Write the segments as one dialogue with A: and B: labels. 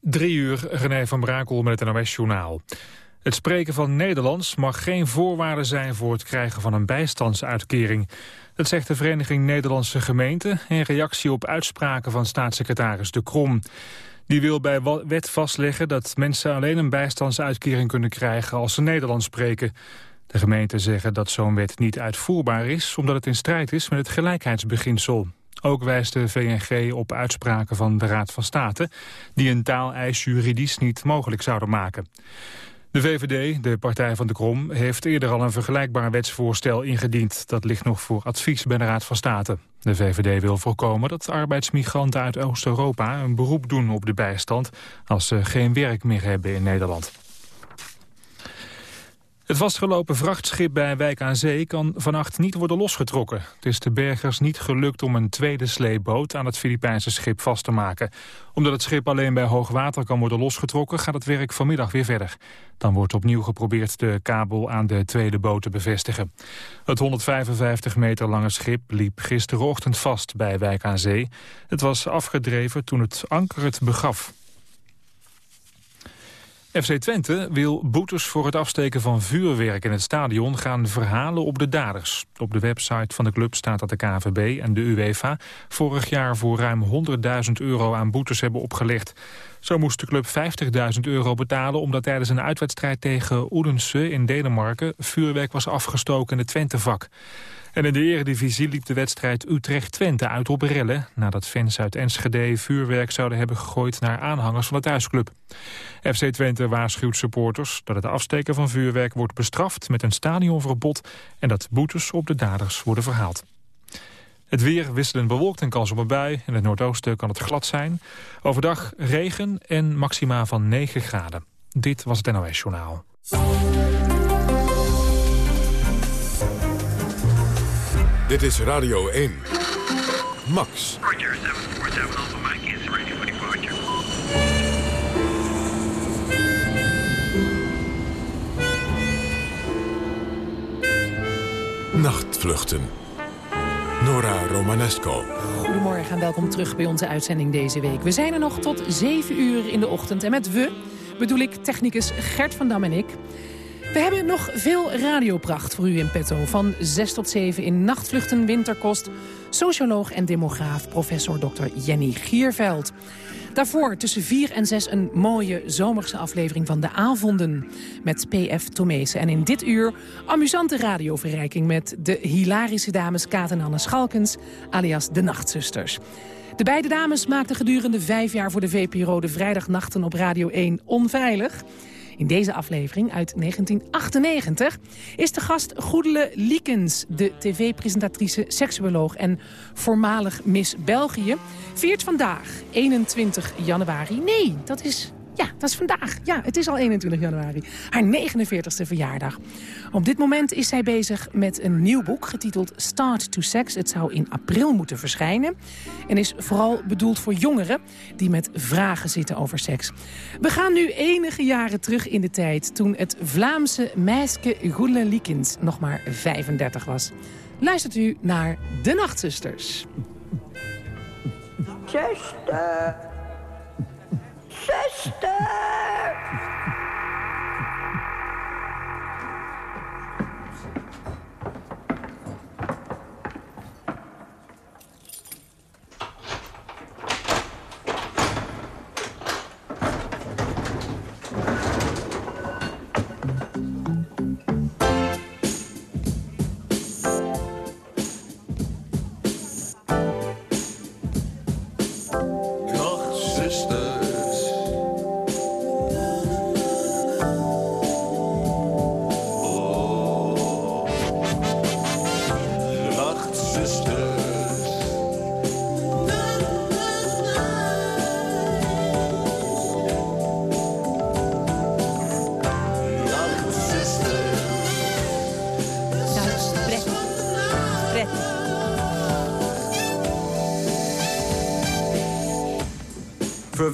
A: Drie uur, René van Brakel met het NOS-journaal. Het spreken van Nederlands mag geen voorwaarde zijn voor het krijgen van een bijstandsuitkering. Dat zegt de Vereniging Nederlandse Gemeenten in reactie op uitspraken van staatssecretaris De Krom. Die wil bij wet vastleggen dat mensen alleen een bijstandsuitkering kunnen krijgen als ze Nederlands spreken. De gemeenten zeggen dat zo'n wet niet uitvoerbaar is omdat het in strijd is met het gelijkheidsbeginsel. Ook wijst de VNG op uitspraken van de Raad van State... die een taaleis juridisch niet mogelijk zouden maken. De VVD, de partij van de Krom, heeft eerder al een vergelijkbaar wetsvoorstel ingediend. Dat ligt nog voor advies bij de Raad van State. De VVD wil voorkomen dat arbeidsmigranten uit Oost-Europa een beroep doen op de bijstand... als ze geen werk meer hebben in Nederland. Het vastgelopen vrachtschip bij Wijk aan Zee kan vannacht niet worden losgetrokken. Het is de bergers niet gelukt om een tweede sleepboot aan het Filipijnse schip vast te maken. Omdat het schip alleen bij hoogwater kan worden losgetrokken, gaat het werk vanmiddag weer verder. Dan wordt opnieuw geprobeerd de kabel aan de tweede boot te bevestigen. Het 155 meter lange schip liep gisterochtend vast bij Wijk aan Zee. Het was afgedreven toen het anker het begaf. FC Twente wil boetes voor het afsteken van vuurwerk in het stadion gaan verhalen op de daders. Op de website van de club staat dat de KVB en de UEFA vorig jaar voor ruim 100.000 euro aan boetes hebben opgelegd. Zo moest de club 50.000 euro betalen omdat tijdens een uitwedstrijd tegen Oedense in Denemarken vuurwerk was afgestoken in het Twente-vak. En in de eredivisie liep de wedstrijd Utrecht-Twente uit op rellen... nadat fans uit Enschede vuurwerk zouden hebben gegooid naar aanhangers van de thuisclub. FC Twente waarschuwt supporters dat het afsteken van vuurwerk wordt bestraft met een stadionverbod... en dat boetes op de daders worden verhaald. Het weer wisselend bewolkt en kans op een bui. In het noordoosten kan het glad zijn. Overdag regen en maxima van 9 graden. Dit was het NOS Journaal.
B: Dit is Radio 1. Max.
C: Roger, 747 Alpha Mike is ready for departure.
B: Nachtvluchten. Nora Romanesco.
D: Goedemorgen en welkom terug bij onze uitzending deze week. We zijn er nog tot 7 uur in de ochtend. En met we bedoel ik technicus Gert van Dam en ik. We hebben nog veel radiopracht voor u in petto. Van 6 tot 7 in Nachtvluchten Winterkost. Socioloog en demograaf professor Dr. Jenny Gierveld. Daarvoor tussen 4 en 6 een mooie zomerse aflevering van De Avonden met P.F. Tomezen. En in dit uur amusante radioverrijking met de hilarische dames Kaat en Anne Schalkens, alias de Nachtzusters. De beide dames maakten gedurende vijf jaar voor de VPRO de vrijdagnachten op Radio 1 onveilig. In deze aflevering uit 1998 is de gast Goedele Liekens, de tv-presentatrice, seksuoloog en voormalig Miss België. Viert vandaag, 21 januari. Nee, dat is ja, dat is vandaag. Ja, het is al 21 januari. Haar 49ste verjaardag. Op dit moment is zij bezig met een nieuw boek getiteld Start to Sex. Het zou in april moeten verschijnen. En is vooral bedoeld voor jongeren die met vragen zitten over seks. We gaan nu enige jaren terug in de tijd... toen het Vlaamse meisje Goele Liekens nog maar 35 was. Luistert u naar De Nachtzusters.
E: Zuster! Zuster!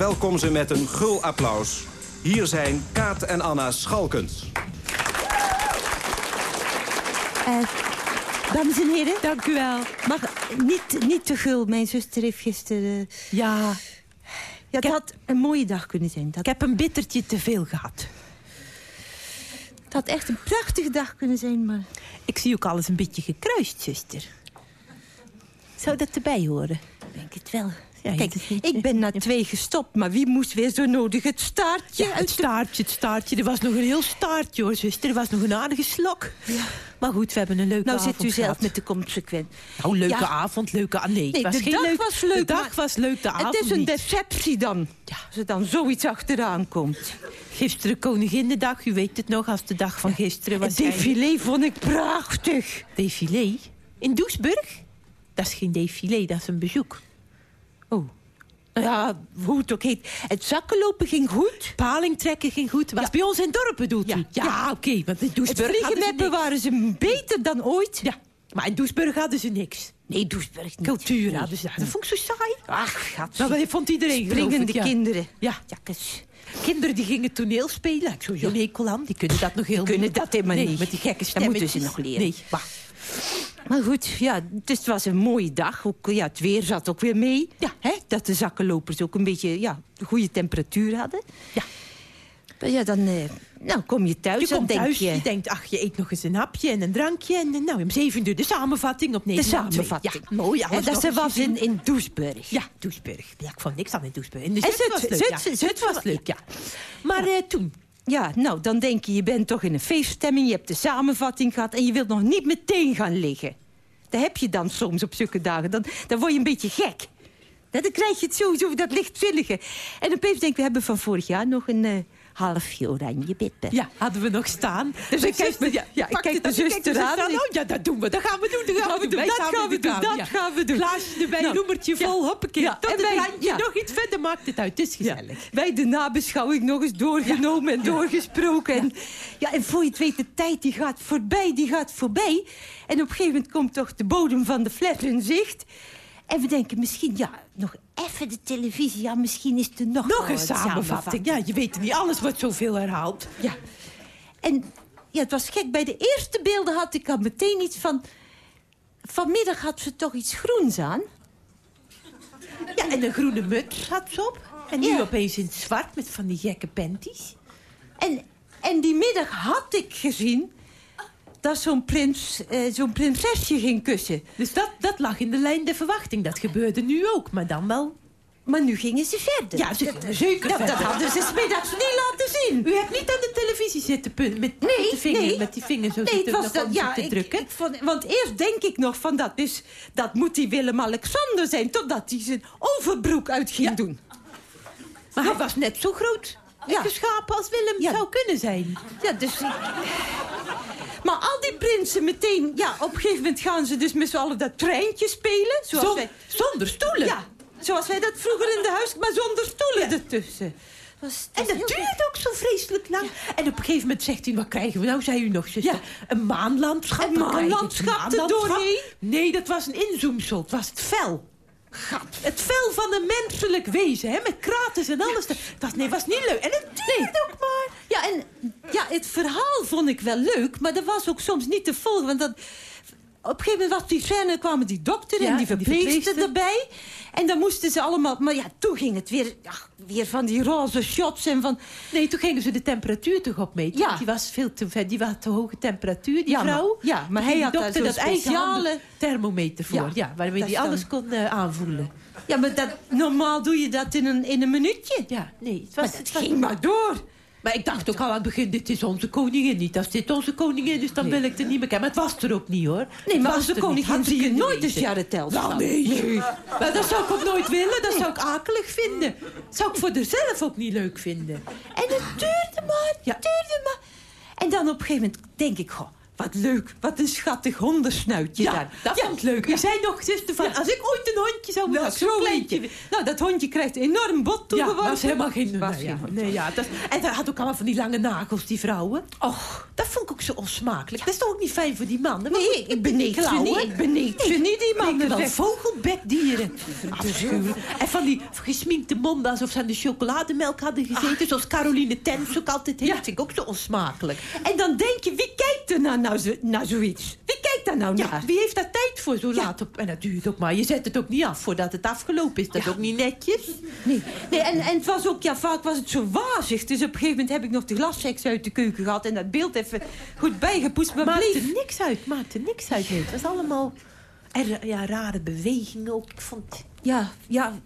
F: Verwelkom ze met een gul applaus. Hier zijn Kaat en Anna Schalkens.
G: Eh, dames en heren, dank u wel. Mag, niet, niet te gul, mijn zuster heeft gisteren...
D: Ja,
G: Ja, het had een mooie dag kunnen zijn. Dat,
H: Ik heb een bittertje te veel gehad.
G: het had echt een prachtige dag kunnen zijn, maar...
H: Ik zie ook alles een beetje gekruist, zuster. Zou dat erbij horen?
G: Ik denk het wel.
H: Ja,
G: Kijk, ik ben na twee gestopt, maar wie moest weer zo nodig het staartje
H: Ja, het staartje, het staartje. Er was nog een heel staartje, hoor, zuster. Er was nog een aardige slok. Maar goed, we hebben een leuke
G: Nou
H: avond
G: zit u zelf
H: gehad.
G: met de consequent.
H: Nou, leuke
G: Ja.
H: avond, leuke... Ah, nee, het
G: Nee,
H: was
G: de dag
H: leuk...
G: was leuk,
H: De dag was leuk, de avond
G: Het is een
H: niet.
G: deceptie dan.
H: Ja.
G: Als er dan zoiets achteraan komt.
H: Gisteren Koninginnedag, u weet het nog, als de dag van gisteren was.
G: Het défilé vond ik prachtig.
H: Défilé? In Doesburg? Dat is geen défilé, dat is een bezoek.
G: Oh. Nou ja, hoe het ook heet. Het zakkenlopen ging goed.
H: Paling trekken ging goed. Was
G: Ja.
H: bij ons in het dorp bedoelt
G: Ja,
H: u? Ja,
G: ja.
H: oké, want in Doesburg
G: waren ze beter dan ooit.
H: Ja, maar in Doesburg hadden ze niks.
G: Nee, Doesburg niet.
H: Cultuur hadden ze. Dat vond ik zo saai.
G: Ach, gaat
H: Nou, dat vond iedereen
G: Springende
H: ik, ja.
G: kinderen.
H: Ja.
G: Jakkes.
H: Kinderen die gingen toneel spelen. Ik aan. Die kunnen dat nog heel
G: kunnen
H: moeilijk.
G: dat helemaal
H: nee,
G: niet.
H: Met die gekke
G: Dat
H: stemmen.
G: moeten ze nog leren.
H: Nee, maar
G: Maar goed, ja, dus het was een mooie dag. Ook, ja, het weer zat ook weer mee.
H: Ja.
G: Hè, dat de zakkenlopers ook een beetje ja, goede temperatuur hadden.
H: Ja.
G: Maar ja, dan eh, nou, kom je thuis.
H: je komt
G: denk
H: thuis,
G: je,
H: je denkt, ach, je eet nog eens een hapje en een drankje. En eh, nou, om zeven uur de samenvatting op
G: de
H: Nederland 2.
G: samenvatting.
H: Ja, mooi.
G: en dat ze was in, in Doesburg.
H: Ja, Doesburg. Ja, ik vond niks aan in Doesburg. In de Zut leuk, ja.
G: Zut
H: was- leuk, ja. Maar eh, toen,
G: Ja, nou, dan denk je, je bent toch in een feeststemming. Je hebt de samenvatting gehad en je wilt nog niet meteen gaan liggen. Dat heb je dan soms op zulke dagen. Dan, dan word je een beetje gek. Dan krijg je het sowieso, dat lichtzinnige. En opeens denk ik, we hebben van vorig jaar nog een eh, halfje oranje bippen.
H: ja, hadden we nog staan.
G: Dus ik kijk me- ja, ik kijk de zuster aan.
H: Oh ja, dat doen we. Dat gaan we doen. Dat gaan we doen.
G: Dat gaan we doen, dat
H: ja.
G: gaan we doen.
H: Glaasje erbij,
G: Nou,
H: roemertje
G: ja.
H: vol, hoppakee.
G: Ja,
H: Tot
G: en wij-
H: randje,
G: ja.
H: nog iets verder maakt het uit. Het is
G: Ja,
H: gezellig.
G: wij de nabeschouwing nog eens doorgenomen en doorgesproken. En, ja, en voor je het weet, de tijd die gaat voorbij, die gaat voorbij. En op een gegeven moment komt toch de bodem van de fles in zicht. En we denken misschien, ja, nog even de televisie. Ja, misschien is er nog,
H: een samenvatting. Ja, je weet niet, alles wordt zoveel herhaald.
G: Ja. En ja, het was gek. Bij de eerste beelden had ik al meteen iets van... Vanmiddag had ze toch iets groens aan.
H: Ja, en een groene muts had ze op. En nu
G: Ja.
H: opeens in het zwart met van die gekke panties.
G: En, en die middag had ik gezien... dat zo'n prins, eh, zo'n prinsesje ging kussen.
H: Dus dat, dat lag in de lijn der verwachting. Dat gebeurde nu ook, maar dan wel...
G: Maar nu gingen ze verder.
H: Ja, ze gingen zeker
G: dat, dat
H: verder.
G: hadden ze 's middags niet laten zien.
H: U hebt niet aan de televisie zitten pun- met,
G: Nee,
H: met de vinger,
G: nee.
H: met die vinger zo
G: Nee, het was dat, ja,
H: te
G: ik,
H: drukken.
G: ik vond, want eerst denk ik nog van dat, is, dat moet die Willem-Alexander zijn... totdat hij zijn overbroek uit ging
H: Ja.
G: doen.
H: maar hij was net zo groot
G: Ja.
H: en geschapen als Willem
G: Ja.
H: zou kunnen zijn.
G: Ja, dus... Maar al die prinsen meteen... Ja, op een gegeven moment gaan ze dus met z'n allen dat treintje spelen. Zoals
H: Zon-
G: wij,
H: zonder stoelen.
G: ja, zoals wij dat vroeger in de huis... Maar zonder stoelen ertussen. Was,
H: En dat duurde ook zo vreselijk lang. En op een gegeven moment zegt hij, wat krijgen we nou? Zei u nog, zuster?
G: Ja.
H: Een maanlandschap.
G: Een maanlandschap
H: maanlandschap?
G: erdoorheen?
H: Nee, dat was een inzoomsel. Het was het vel. Het vel van een menselijk wezen, hè? Met kraters en alles. Dat was, nee, was niet leuk. En het duurde ook maar.
G: Ja, en ja, het verhaal vond ik wel leuk, maar dat was ook soms niet te volgen. Want dat, op een gegeven moment was die scène, kwamen die dokter en die verpleegster erbij. En dan moesten ze allemaal... Maar ja, toen ging het weer, weer van die roze shots en van...
H: Nee, toen gingen ze de temperatuur toch opmeten.
G: Ja.
H: Die was veel te, ver- die was te hoge temperatuur, die
G: Ja, maar-
H: vrouw.
G: ja, maar hij had daar
H: dokter dat
G: speciale-
H: thermometer voor.
G: Ja,
H: Ja, waarmee hij alles kon eh, aanvoelen.
G: Ja, maar dat, normaal doe je dat in een, in een minuutje.
H: Ja, nee. Het was, het was-
G: ging maar door.
H: Maar ik dacht ook al aan het begin, dit is onze koningin niet. Als dit onze koningin is, dan wil ik er niet meer kennen. Maar het was er ook niet, hoor.
G: Nee,
H: Het
G: maar
H: er niet.
G: koningin zie je nooit eens jaren telt.
H: Nou, nee. Maar dat zou ik ook nooit willen. Dat zou ik akelig vinden. Dat zou ik voor mezelf ook niet leuk vinden.
G: En het duurde maar, het duurde maar. En dan op een gegeven moment denk ik, goh, wat leuk, wat een schattig hondensnuitje
H: Ja,
G: daar.
H: dat
G: Ja.
H: vond ik leuk. Je zei nog, zuster, van,
G: Ja.
H: als ik ooit een hondje zou
G: Nou,
H: moeten
G: zo'n
H: zo'n
G: kleintje. Nou, dat hondje krijgt enorm bot
H: Ja,
G: toegeworpen.
H: was helemaal geen...
G: Was
H: nee,
G: geen
H: ja.
G: hondje.
H: Nee, ja, dat, en hij had ook allemaal van die lange nagels, die vrouwen. Och, dat vond ik ook zo onsmakelijk. Dat is toch ook niet fijn voor die mannen?
G: Nee, ik ze
H: klauwen.
G: niet. Ik beneed ze niet, die
H: mannen. wel vogelbekdieren. Afschuwelijk. En van die gesminkte monden alsof ze aan de chocolademelk hadden gezeten. Zoals Caroline Tens ook altijd heeft.
G: Ja.
H: Dat vind ik ook zo onsmakelijk.
G: En dan denk je, wie kijkt er nou zo, naar zoiets? Wie kijkt
H: daar nou
G: Ja,
H: naar?
G: wie heeft daar tijd voor zo laat op? En dat duurt ook maar. Je zet het ook niet af voordat het afgelopen is. Dat is ook niet netjes.
H: Nee, nee en, en het was ook, ja, vaak was het zo wazig. Dus op een gegeven moment heb ik nog de glassex uit de keuken gehad... en dat beeld even goed bijgepoetst, maar
G: Maakt
H: bleef...
G: er niks uit. Maakt er niks uit. Nee, het was allemaal... En, ja, rare bewegingen ook. Ik vond...
H: Ja, ja.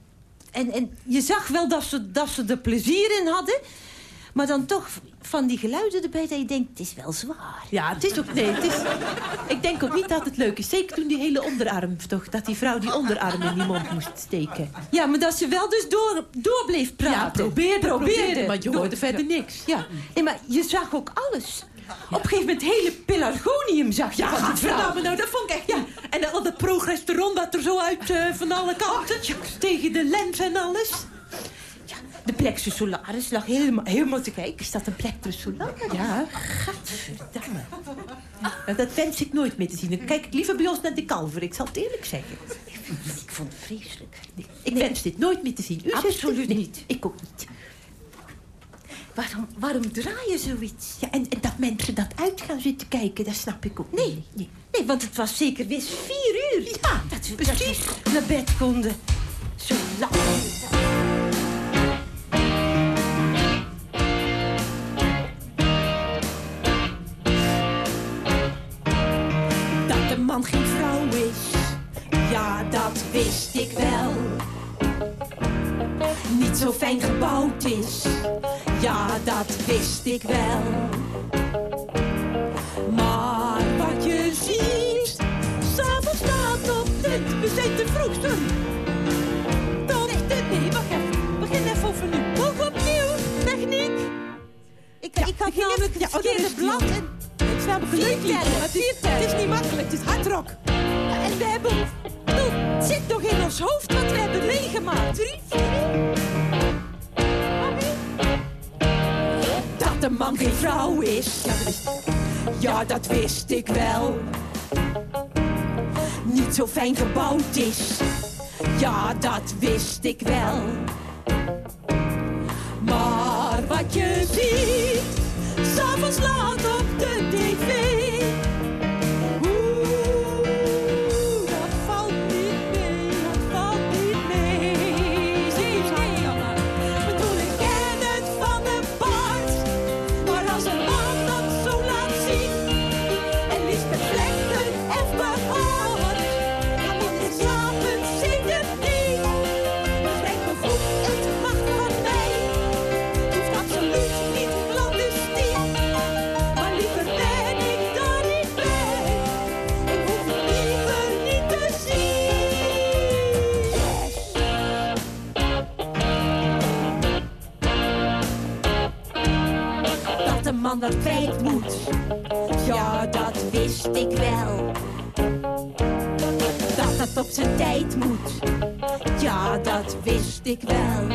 H: En, en je zag wel dat ze, dat ze er plezier in hadden... maar dan toch van die geluiden erbij dat je denkt, het is wel zwaar.
G: Ja, het is ook... Nee, het is... Ik denk ook niet dat het leuk is. Zeker toen die hele onderarm, toch? Dat die vrouw die onderarm in die mond moest steken.
H: Ja, maar dat ze wel dus door, door bleef praten.
G: Ja, probeerde, probeerde. Maar je
H: Door-
G: hoorde verder niks.
H: Ja, nee, maar je zag ook alles. Op een gegeven moment hele pelargonium zag je
G: Ja,
H: van die vrouw.
G: gadverdamme, nou, dat vond ik echt... Ja. En al dat progesteron dat er zo uit eh, van alle kanten... tegen de lens en alles.
H: De plexus solaris lag helemaal, helemaal te kijken.
G: Is dat een plexus solaris? Ja, gadverdamme. Nou, dat wens ik nooit meer te zien. Dan kijk ik liever bij ons naar de kalver. Ik zal het eerlijk zeggen.
H: Ik vond het vreselijk.
G: Ik wens dit nooit meer te zien. U
H: Absoluut?
G: Nee,
H: niet.
G: Ik ook niet.
H: Waarom, waarom draai je zoiets?
G: Ja, en, en dat mensen dat uit gaan zitten kijken, dat snap ik ook
H: Nee,
G: niet. Nee.
H: nee, want het was zeker wist vier uur.
G: Ja,
H: dat we,
G: precies.
H: dat we naar bed konden. Zo lang. Verkeerde
G: die
H: blad. En,
G: Ik snap het leuk het is, het is niet makkelijk. Het is hardrock.
H: en we hebben... bedoel, Het zit nog in ons hoofd wat we hebben meegemaakt. Drie, vier...
G: Dat de man geen vrouw is. Ja, dat wist ik wel. Niet zo fijn gebouwd is. Ja, dat wist ik wel. Maar wat je ziet, s'avonds laat op de tv. Man dat moet, ja, dat wist ik wel. Dat het op zijn tijd moet, ja, dat wist ik wel.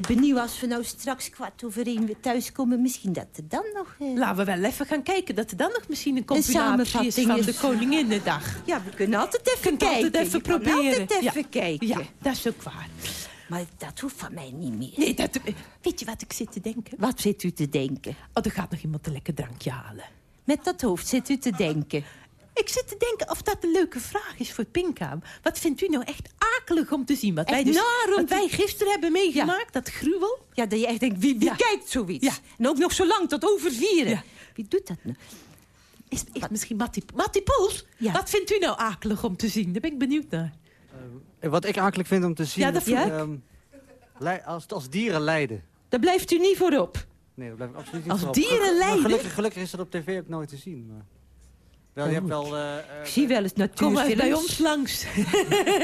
G: Mij benieuwen als we nou straks kwart over één weer thuiskomen. Misschien dat er dan nog... eh,
H: Laten we wel even gaan kijken dat er dan nog misschien een compilatie is van de Koninginnedag.
G: Ja, we kunnen altijd even
H: Kunt
G: kijken.
H: altijd even
G: Je
H: proberen.
G: altijd even
H: Ja.
G: kijken.
H: Ja, dat is ook waar.
G: Maar dat hoeft van mij niet meer.
H: Nee, dat, weet je wat ik zit te denken?
G: Wat zit u te denken?
H: Oh, er gaat nog iemand een lekker drankje halen.
G: Met dat hoofd zit u te denken.
H: Ik zit te denken of dat een leuke vraag is voor Pinka. Wat vindt u nou echt akelig om te zien? Wat wij, dus,
G: naar om
H: wat
G: te-
H: wij gisteren hebben meegemaakt, dat gruwel.
G: Ja, dat je echt denkt, wie, wie
H: Ja.
G: kijkt zoiets?
H: Ja.
G: En ook nog zo lang, tot over vieren.
H: Ja.
G: Wie doet dat nou?
H: Is, is misschien Mattie, Mattie Poels?
G: Ja.
H: Wat vindt u nou akelig om te zien? Daar ben ik benieuwd naar.
I: En Wat ik akelig vind om te zien...
H: Ja, dat ik.
I: ehm, als, als dieren lijden.
G: Daar blijft u niet voor op.
I: Nee, dat blijft absoluut niet
H: Als
I: voorop.
H: dieren lijden?
I: Gelukkig, gelukkig is dat op tv ook nooit te zien. Maar... Wel, je hebt wel... eh, eh,
G: Ik zie wel eens
H: Kom
G: natuurfilms.
H: bij ons langs.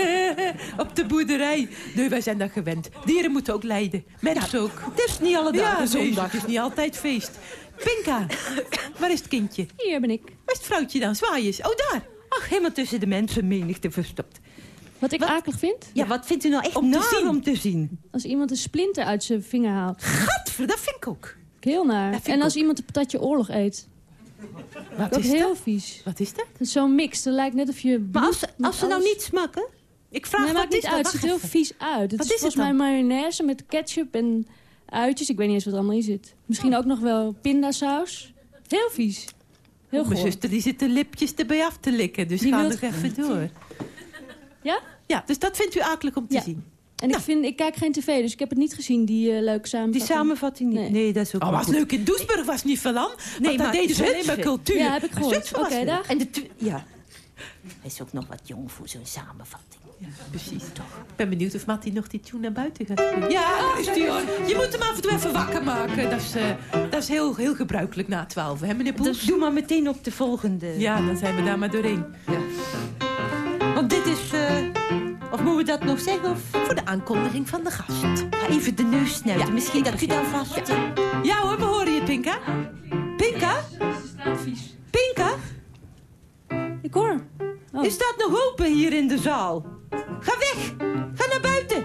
H: Op de boerderij. Nee, wij zijn dat gewend. Dieren moeten ook lijden. Mensen ook.
G: Het is niet alle
H: Ja,
G: dagen zondag.
H: het is niet altijd feest. Pinka, waar is het kindje?
J: Hier ben ik.
H: Waar is het vrouwtje dan? Zwaai eens. Oh, daar.
G: Ach, helemaal tussen de mensenmenigte verstopt.
J: Wat ik akelig vind?
G: Ja, wat vindt u nou echt
H: Om te zien.
G: om te zien?
J: Als iemand een splinter uit zijn vinger haalt.
H: Gadver, dat vind ik ook.
J: Heel naar. En als
H: ook.
J: iemand een patatje oorlog eet.
H: Wat
J: Dat
H: is
J: is heel
H: dat?
J: vies.
H: Wat is dat?
J: Zo'n mix. Het lijkt net of je
G: Maar als, als ze nou niet smakken...
H: Ik vraag
J: Nee,
H: wat
J: maakt
H: is
J: niet
H: dat?
J: uit. Het ziet heel vies uit. Het
H: Wat
J: is
H: is het
J: volgens mij mayonaise met ketchup en uitjes. Ik weet niet eens wat er allemaal in zit. Misschien ook nog wel pindasaus. Heel vies. Heel
H: Mijn
J: goor.
H: zuster die zit de lipjes erbij af te likken. Dus
J: Die
H: ga
J: wil
H: nog
J: het
H: even door.
J: Ja?
H: Ja, dus dat vindt u akelig om te
J: Ja.
H: zien.
J: En ik, vind, ik kijk geen tv, dus ik heb het niet gezien, die eh, leuke samenvatting.
G: Die samenvatting niet.
J: Nee.
G: Nee, dat is ook
H: Oh, was
G: goed.
H: leuk in Doesburg, was niet veel aan.
G: Nee,
H: maar
G: maar
H: deden ze alleen maar cultuur.
J: Ja, heb ik gehoord. Oké, dag.
G: En de ja. Hij is ook nog wat jong voor zo'n samenvatting.
H: Precies, toch. Ik ben benieuwd of Mattie nog die tune naar buiten gaat spelen. Ja, daar is die hoor. Je moet hem af en toe even wakker maken. Dat is, eh, dat is heel, heel gebruikelijk na twaalf, hè meneer Poels?
G: Dus doe maar meteen op de volgende.
H: Ja, dan zijn we daar maar doorheen.
G: Want we dat nog zeggen? Of
H: Voor de aankondiging van de gast.
G: ga even de neus snuiten.
H: Ja,
G: Misschien dat u dan vast...
H: Ja hoor, we horen je, Pinka.
G: Pinka? Pinka?
J: Ik hoor. Oh.
G: Is dat nog open hier in de zaal? Ga weg! Ga naar buiten!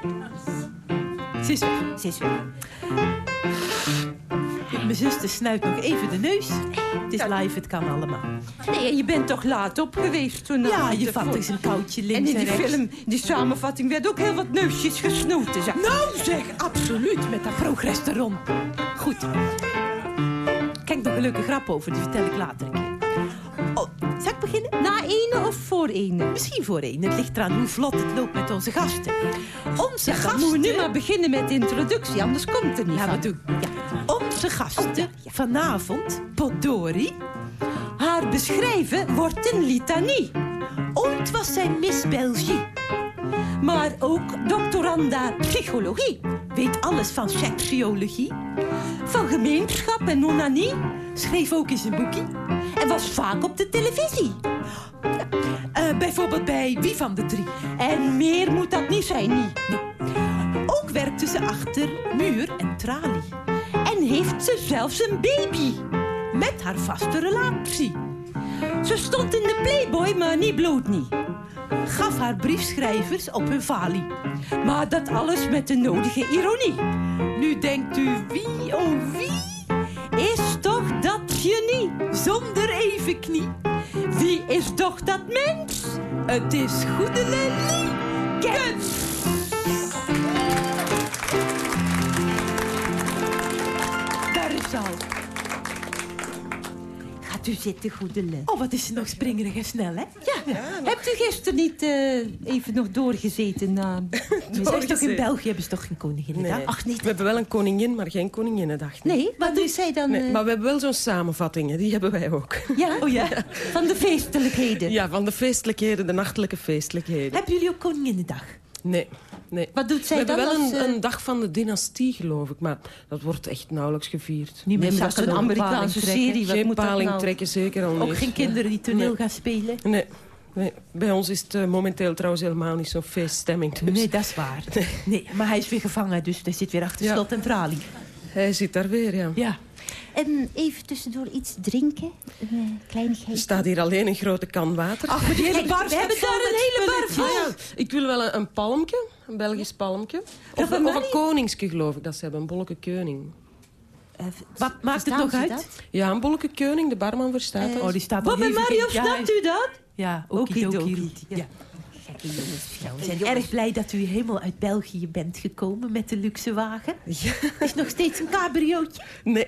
H: Ze is weg.
G: Ze is weg.
H: Mijn zuster snuit nog even de neus. Het is live, het kan allemaal.
G: Nee, je bent toch laat op geweest toen...
H: Ja, je vat eens een koudje
G: En
H: links
G: in
H: en,
G: die
H: rechts.
G: film, die samenvatting, werd ook heel wat neusjes gesnoten. Zeg.
H: Nou zeg, absoluut, met dat progesteron. Goed. Kijk, nog een leuke grap over, die vertel ik later een keer. Oh, zal ik beginnen?
G: Na ene of voor ene?
H: Misschien voor één. Het ligt eraan hoe vlot het loopt met onze gasten. Onze
G: Ja, dan
H: gasten...
G: moeten we nu maar beginnen met de introductie, anders komt er niet
H: Gaan we doen. Ja. Onze gasten vanavond, Podori.
G: Haar beschrijven wordt een litanie.
H: Ooit was zij Miss Belgie.
G: Maar ook doctoranda psychologie.
H: Weet alles van seksuologie.
G: Van gemeenschap en onanie.
H: Schreef ook eens een boekje.
G: En was vaak op de televisie.
H: Eh, bijvoorbeeld bij Wie van de Drie.
G: En meer moet dat niet zijn, niet.
H: Ook werkte ze achter muur en tralie.
G: Heeft ze zelfs een baby.
H: Met haar vaste relatie.
G: Ze stond in de Playboy, maar niet bloot niet.
H: Gaf haar briefschrijvers op hun falie.
G: Maar dat alles met de nodige ironie.
H: Nu denkt u wie, oh wie,
G: Is toch dat genie?
H: zonder even knie.
G: Wie is toch dat mens?
H: Het is goede Lely. Kens.
G: U zitten, goede le.
H: Oh, wat is ze nog springerig en snel, hè?
G: Ja, hebt u gisteren niet eh, even nog doorgezeten na...
H: Is toch in België, hebben ze toch geen koningin?
K: Nee.
G: Ach, nee.
K: We hebben wel een koningin, maar geen koninginnedag.
G: Nee, wat doet zij dan?
K: Nee,
G: eh,
K: maar we hebben wel zo'n samenvattingen, die hebben wij ook.
G: ja?
H: Oh ja.
G: Van de feestelijkheden.
K: Ja, van de feestelijkheden, de nachtelijke feestelijkheden.
H: Hebben jullie ook koninginnedag?
K: Nee, nee.
G: Wat doet
K: We
G: zij
K: hebben
G: dan
K: wel
G: als,
K: een,
G: eh,
K: een dag van de dynastie, geloof ik, maar dat wordt echt nauwelijks gevierd.
H: Niet
G: Nee, maar dat is een Amerikaanse serie. Wat
K: Geen
G: moet dat
K: paling
G: nou?
K: trekken, zeker al niet.
H: Ook geen kinderen die toneel
K: Nee.
H: gaan spelen?
K: Nee, nee, bij ons is het eh, momenteel trouwens helemaal niet zo'n feeststemming. Dus
H: Nee, dat is waar. Nee, maar hij is weer gevangen, dus hij zit weer achter
K: Ja.
H: slot en tralie.
K: Hij zit daar weer, ja.
H: Ja.
G: En even tussendoor iets drinken? Een eh, kleinigheid?
K: Er staat hier alleen een grote kan water.
G: Ach, die hele bar
K: we hebben daar een hele bar. Ja, ik wil wel een, een palmke, een Belgisch palmke. Of, of een koningske, geloof ik dat ze hebben. Een bolleke keuning.
H: Wat maakt het nog
G: ze
H: uit?
G: dat?
K: Ja, een bolleke keuning, de barman verstaat dat.
H: Oh, die staat
G: bij
H: hevig
G: Mario,
H: ja,
G: snapt u dat?
H: Ja, okidoki.
G: Okidoki.
H: Ja.
G: Gekke jongens.
H: We zijn erg blij dat u helemaal uit België bent gekomen met de luxe wagen. Is nog steeds een cabriootje?
K: Nee.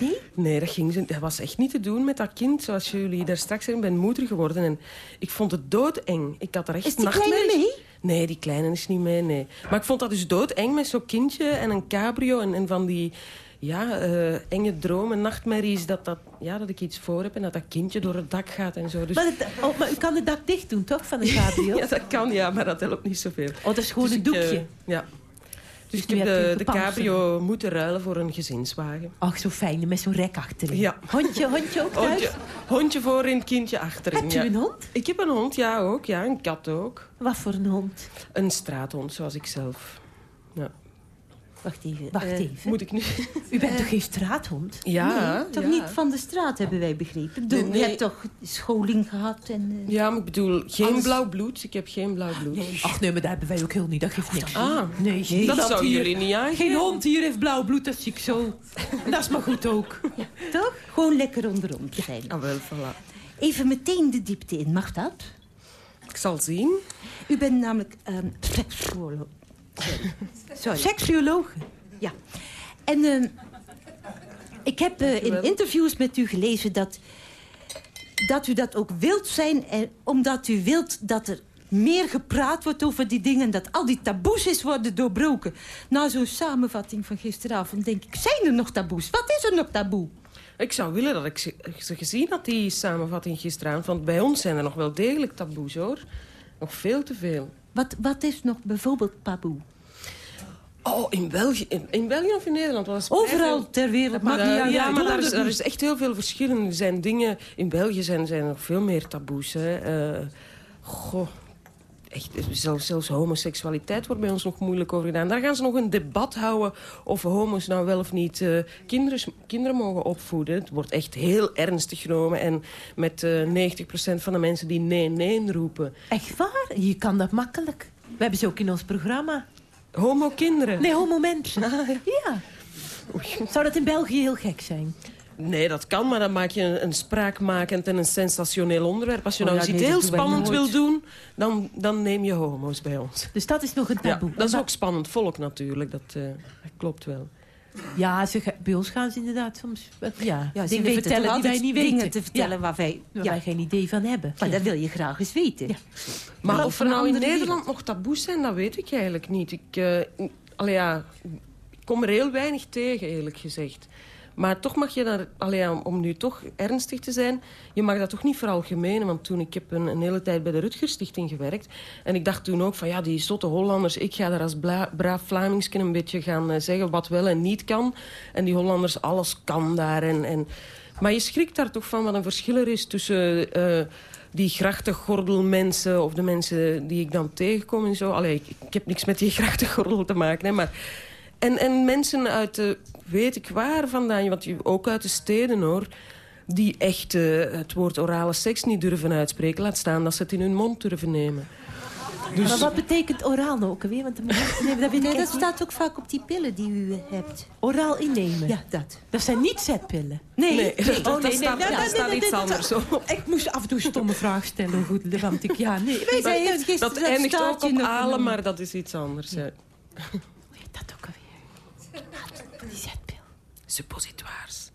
H: Nee?
K: Nee, dat, ging, dat was echt niet te doen met dat kind. Zoals jullie daar straks zijn, ik ben moeder geworden. En ik vond het doodeng. Ik had er echt
G: Is die kleine mee?
K: Nee, die kleine is niet mee, nee. Maar ik vond dat dus doodeng met zo'n kindje en een cabrio. En, en van die ja, eh, enge dromen, nachtmerries. Dat, dat, ja, dat ik iets voor heb en dat dat kindje door het dak gaat en zo. Dus,
H: Maar, het, oh, maar u kan het dak dicht doen, toch, van een cabrio?
K: ja, dat kan, ja, maar dat helpt niet zoveel.
H: Oh, dat is gewoon
K: Dus
H: een
K: ik, eh,
H: doekje.
K: ja. Dus ik heb de, de cabrio moeten ruilen voor een gezinswagen.
H: Ach, zo fijn, met zo'n rek achterin.
K: Ja.
H: Hondje, hondje ook thuis?
K: Hondje, hondje voorin, kindje achterin.
H: Hebt u
K: ja.
H: een hond?
K: Ik heb een hond, ja, ook. Ja, een kat ook.
H: Wat voor een hond?
K: Een straathond, zoals ik zelf. Ja.
G: Wacht even.
H: Wacht
G: eh,
H: even.
K: Moet ik nu...
H: U bent toch geen straathond?
K: Ja,
G: nee, toch
K: ja.
G: niet van de straat, hebben wij begrepen. Doe,
K: Nee, nee.
G: Je hebt toch scholing gehad en... eh,
K: Ja, maar ik bedoel, geen
G: Alles-
K: blauw bloed. Ik heb geen blauw bloed.
H: Ach nee, maar dat hebben wij ook heel niet. Dat geeft niks.
K: Ah,
H: Nee,
K: dat zouden
H: hier-
K: jullie niet aangeven.
H: Geen hond hier heeft blauw bloed, dat zie ik zo. dat is maar goed ook.
G: toch? Gewoon lekker onderom zijn.
K: Ah, wel, voilà.
G: Even meteen de diepte in, mag dat?
K: Ik zal zien.
G: U bent namelijk ehm seksuoloog. Sorry.
H: Seksuoloog.
G: Ja. En ehm, ik heb eh, in interviews met u gelezen dat, dat u dat ook wilt zijn... En omdat u wilt dat er meer gepraat wordt over die dingen... dat al die taboes is worden doorbroken. Na zo'n samenvatting van gisteravond denk ik... zijn er nog taboes? Wat is er nog taboe?
K: Ik zou willen dat ik ze gezien had, die samenvatting gisteravond. Want bij ons zijn er nog wel degelijk taboes, hoor. Nog veel te veel.
G: Wat, wat is nog bijvoorbeeld taboe?
K: Oh, in België, in, in België of in Nederland? Was
G: Overal
K: veel-
G: ter wereld,
K: Maar, eh, ja, maar daar is, daar is echt heel veel verschillen. Er zijn dingen... In België zijn, zijn er nog veel meer taboes. Hè. Eh, goh. Echt, zelfs, zelfs homoseksualiteit wordt bij ons nog moeilijk over gedaan. Daar gaan ze nog een debat houden of homo's nou wel of niet eh, kinderen, kinderen mogen opvoeden. Het wordt echt heel ernstig genomen. En met eh 90% van de mensen die nee, nee roepen.
H: Echt waar? Je kan dat makkelijk. We hebben ze ook in ons programma.
K: Homo-kinderen?
H: Nee, homo-mensen. ja. Zou dat in België heel gek zijn?
K: Nee, dat kan, maar dan maak je een, een spraakmakend en een sensationeel onderwerp. Als je
H: Oh
K: nou
H: ja,
K: eens
H: nee,
K: iets heel spannend wil doen, dan, dan neem je homo's bij ons.
H: Dus dat is nog een
K: Ja,
H: taboe.
K: dat is ook spannend volk natuurlijk, dat, eh, dat klopt wel.
H: Ja, ze, bij ons gaan ze inderdaad soms wat, ja,
G: Ja, ze
H: dingen vertellen die wij niet
G: dingen
H: weten.
G: te vertellen
H: Ja,
G: waar wij...
H: waar
G: Ja,
H: wij geen idee van hebben.
G: maar
H: Ja.
G: dat wil je graag eens weten.
H: Ja.
K: Maar of er nou in Nederland nog taboes zijn, dat weet ik eigenlijk niet. Ik, eh, allee, ja, ik kom er heel weinig tegen, eerlijk gezegd. Maar toch mag je daar, om nu toch ernstig te zijn... je mag dat toch niet veralgemenen. Want toen ik heb een, een hele tijd bij de Rutgerstichting gewerkt... en ik dacht toen ook van ja, die zotte Hollanders... ik ga daar als bla- braaf Vlamingske een beetje gaan eh, zeggen wat wel en niet kan. En die Hollanders, alles kan daar. En, en... Maar je schrikt daar toch van wat een verschil er is tussen... eh, die grachtengordelmensen of de mensen die ik dan tegenkom en zo. Allee, ik, ik heb niks met die grachtengordel te maken, hè, maar... En, en mensen uit de, weet ik waar vandaan, want je- ook uit de steden hoor... die echt eh, het woord orale seks niet durven uitspreken. Laat staan dat ze het in hun mond durven nemen. Dus-
H: Maar wat betekent oraal nou ook alweer? Want nee, dat,
G: Nee, dat staat ook vaak op die pillen die u eh, hebt.
H: Oraal innemen.
G: Ja, dat.
H: Dat zijn niet zetpillen.
G: Nee,
K: Nee, dat- dat- dat staat-
H: nee,
K: daar
H: nee,
K: staat
H: nee,
K: iets
H: nee,
K: anders
H: dat-
K: op.
H: Ik moest af en toe een stomme vraag stellen. Goed, want ik, ja, nee. Weet
G: gisteren
K: Dat eindigt ook op alen, maar dat is iets anders. Ja.
H: hoe heet dat ook alweer? Die zetpil.
K: Suppositoires.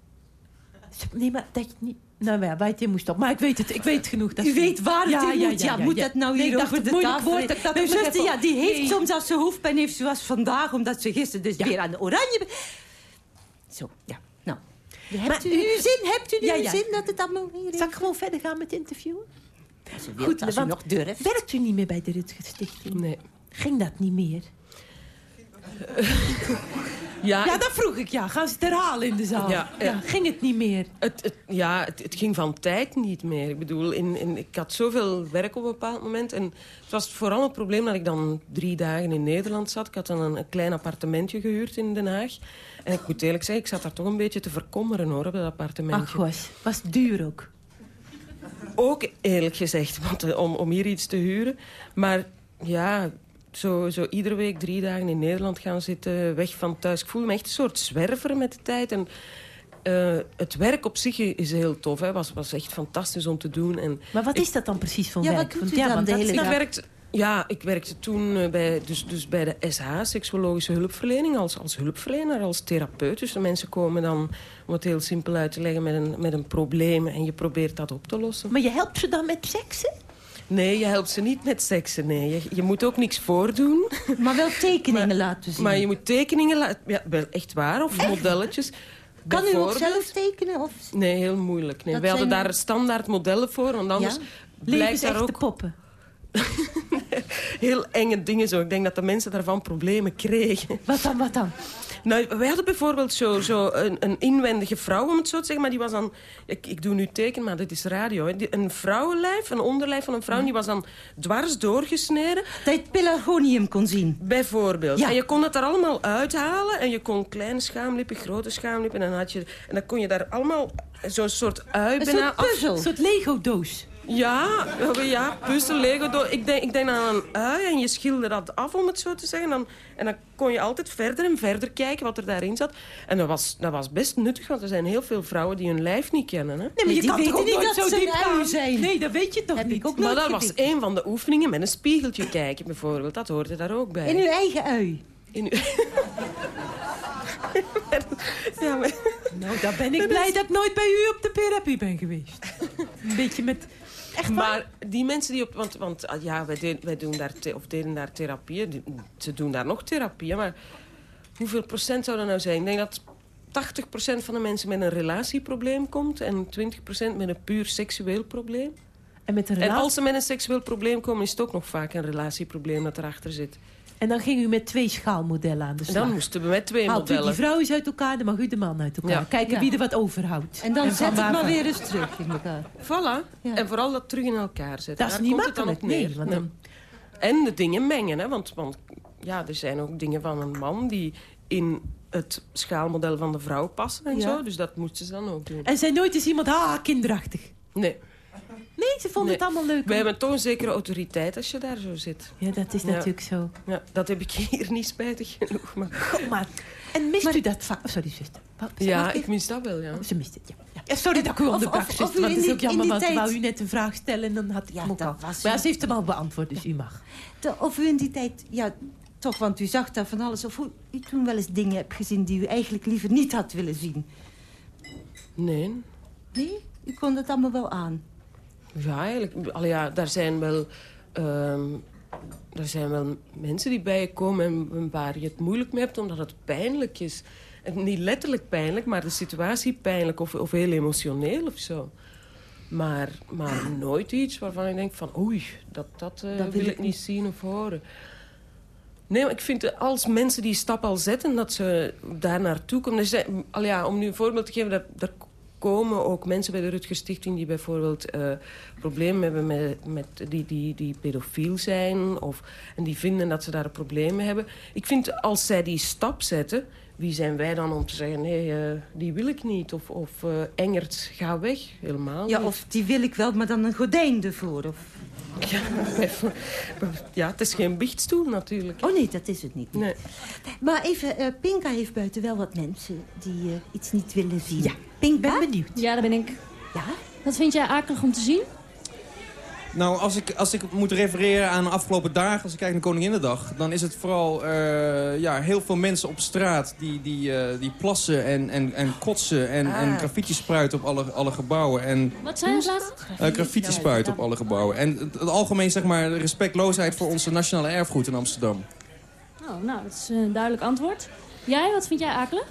H: Nee, maar dat je niet... Nou ja, je moest op. Maar ik weet het, ik weet genoeg. Dat
G: U weet waar het in moet. Ja, moet dat nou hier
H: ik dacht
G: over de
H: moeilijk
G: tafel?
H: woord, dat
G: Mijn zuster, ja, die heeft
H: Nee.
G: soms als ze hoofdpijn heeft, zoals vandaag, omdat ze gisteren dus weer aan de oranje... Zo, ja. Nou, hebt
H: Maar-
G: u uw zin? Hebt u nu
H: Ja, ja.
G: zin dat het allemaal hier is?
H: Zal ik gewoon verder gaan met interviewen?
G: Goed,
H: Goed,
G: als u
H: want-
G: nog durft.
H: Werkt u niet meer bij de Rutger Stichting?
K: Nee.
H: Ging dat niet meer?
K: Ja,
H: Ja, dat vroeg ik, ja. Gaan ze het herhalen in de zaal?
K: Ja, ja.
H: ging het niet meer?
K: Het, het, ja, het, het ging van tijd niet meer. Ik bedoel, in, in, ik had zoveel werk op een bepaald moment. En het was vooral het probleem dat ik dan drie dagen in Nederland zat. Ik had dan een, een klein appartementje gehuurd in Den Haag. En ik moet eerlijk zeggen, ik zat daar toch een beetje te verkommeren hoor, op dat appartementje.
H: Ach, was, was duur ook.
K: Ook eerlijk gezegd, want, om, om hier iets te huren. Maar ja, zo, zo iedere week drie dagen in Nederland gaan zitten, weg van thuis. Ik voel me echt een soort zwerver met de tijd. En eh, het werk op zich is heel tof. Het was, was echt fantastisch om te doen. En
H: Maar wat
K: ik-
H: is dat dan precies voor
G: Ja,
H: werk?
G: wat doet u
H: ja,
G: dan de hele
K: werkte, ja, ik werkte toen eh, bij, dus, dus bij de SH, seksuologische hulpverlening, als, als hulpverlener, als therapeut. Dus de mensen komen dan, om het heel simpel uit te leggen, met een, met een probleem en je probeert dat op te lossen.
H: Maar je helpt ze dan met seksen?
K: Nee, je helpt ze niet met seksen, nee. Je, je moet ook niks voordoen.
G: Maar wel tekeningen laten zien.
K: Maar je moet tekeningen laten... Ja, wel echt waar, of modelletjes.
G: Kan u ook zelf tekenen? Of...
K: Nee, heel moeilijk. Nee. Wij hadden daar standaard modellen voor, want anders
G: Ja?
K: blijkt daar ook
H: poppen.
K: heel enge dingen zo. Ik denk dat de mensen daarvan problemen kregen.
H: Wat dan, wat dan?
K: Nou, wij hadden bijvoorbeeld zo, zo een, een inwendige vrouw, om het zo te zeggen. Maar die was dan... Ik, ik doe nu teken, maar dit is radio. Hè. Die- Een vrouwenlijf, een onderlijf van een vrouw... die was dan dwars doorgesneden.
G: Dat je het pelargonium kon zien.
K: Bijvoorbeeld.
G: Ja.
K: En je kon het er allemaal uithalen. En je kon kleine schaamlippen, grote schaamlippen. En dan, had je, en dan kon je daar allemaal zo'n soort ui
G: Een
K: bijna
G: soort
K: af-
G: puzzel.
H: Een soort Lego-doos.
K: Ja, ja, puzzel, Lego. Ik denk, ik denk aan een ui en je schilderde dat af, om het zo te zeggen. Dan, en dan kon je altijd verder en verder kijken wat er daarin zat. En dat was, dat was best nuttig, want er zijn heel veel vrouwen die hun lijf niet kennen. Hè?
H: Nee, maar je
G: die
H: kan
G: weten
H: toch ook
G: niet dat
H: zo
G: ze
H: diep
G: een ui
H: gaan?
G: zijn.
H: Nee, dat weet je toch
G: Heb
H: niet?
G: ik ook
K: Maar dat was een van de oefeningen met een spiegeltje kijken, bijvoorbeeld. Dat hoorde daar ook bij.
G: In uw eigen ui.
K: In uw- ja, maar...
H: Nou, dan ben ik blij dat ik nooit bij u op de therapie ben geweest. Een beetje met... Echt?
K: Maar die mensen die op... Want, want ah, ja, wij, de- wij doen daar, of deden daar therapieën. Ze doen daar nog therapieën. Maar hoeveel procent zou dat nou zijn? Ik denk dat 80% van de mensen met een relatieprobleem komt... en 20% met een puur seksueel probleem.
H: En met een
K: En als ze met een seksueel probleem komen... is het ook nog vaak een relatieprobleem dat erachter zit.
H: En dan ging u met twee schaalmodellen aan de
K: En
H: slag.
K: dan moesten we met twee
H: Haalt u
K: modellen...
H: die vrouw eens uit elkaar, dan mag u de man uit elkaar.
K: Ja.
H: Kijken
G: Ja.
H: wie er wat overhoudt.
G: En dan zet het maar weer eens terug in elkaar.
K: Voilà.
G: Ja.
K: En vooral dat terug in elkaar zetten.
H: Dat is
K: Daar
H: niet
K: komt het dan
H: makkelijk, nee. Want dan,
K: En de dingen mengen, hè? Want, want ja, er zijn ook dingen van een man die in het schaalmodel van de vrouw passen en
H: Ja.
K: zo. Dus dat moesten ze dan ook doen.
H: En zei nooit eens iemand, ah, kinderachtig.
K: Nee,
H: Nee, ze vonden
K: Nee.
H: het allemaal leuk.
K: wij hebben toch een zekere autoriteit als je daar zo zit.
H: Ja, dat is
K: Ja.
H: natuurlijk zo.
K: Ja, dat heb ik hier niet spijtig genoeg. Maar...
H: En mist u dat vaak? Oh, sorry, zuster.
K: Ja, ik mis dat wel, ja.
H: Oh, Ze mist het, ja. ja. Sorry dat ik u onderbrak,
G: of- of
H: zuster.
G: u
H: Want
G: in
H: het is ook jammer, want wou u net een vraag stellen... en dan had ik
G: Ja,
H: hem ook
G: dat
H: al.
G: was
H: Maar ja, ze heeft hem al beantwoord, dus u mag.
G: De- Of u in die tijd, ja, toch, want u zag daar van alles. Of u, u toen wel eens dingen hebt gezien die u eigenlijk liever niet had willen zien.
K: Nee.
G: Nee? U kon het allemaal wel aan.
K: Ja, eigenlijk. Allee, ja, daar zijn wel... ehm, er zijn wel mensen die bij je komen en waar je het moeilijk mee hebt omdat het pijnlijk is. En niet letterlijk pijnlijk, maar de situatie pijnlijk of, of heel emotioneel of zo. Maar, maar nooit iets waarvan ik denk van oei, dat, dat, eh,
G: Dat
K: wil, ik niet zien of horen. Nee, maar ik vind eh, als mensen die stap al zetten, dat ze daar naartoe komen. Er zijn, al ja, om nu een voorbeeld te geven, dat, er komen ook mensen bij de Rutger Stichting die bijvoorbeeld eh, problemen hebben met, met die, die, die pedofiel zijn. Of, en die vinden dat ze daar mee hebben. Ik vind als zij die stap zetten, wie zijn wij dan om te zeggen, nee, eh, die wil ik niet. Of, of eh, Engert, ga weg. Helemaal
G: Ja,
K: niet.
G: of die wil ik wel, maar dan een gordijn ervoor. Of...
K: Ja, ja, het is geen biechtstoel natuurlijk.
G: Oh nee, dat is het niet.
K: Nee.
G: Maar even, eh, Pinka heeft buiten wel wat mensen die eh, iets niet willen zien. Ja. Pinka?
H: ben benieuwd.
J: Ja, daar ben ik.
G: Ja?
J: Wat vind jij akelig om te zien?
L: Nou, als ik, als ik moet refereren aan de afgelopen dagen, als ik kijk naar Koninginnedag... dan is het vooral eh, ja, heel veel mensen op straat die, die, eh, die plassen en, en, en kotsen... en, en
K: Ah.
L: graffiti spuiten op alle, alle gebouwen. En
J: Wat zei je als laatste?
L: eh, graffiti spuiten op alle gebouwen. En het, het algemeen, zeg maar, respectloosheid voor onze nationale erfgoed in Amsterdam.
J: Oh, nou, dat is een duidelijk antwoord. Jij, wat vind jij akelig?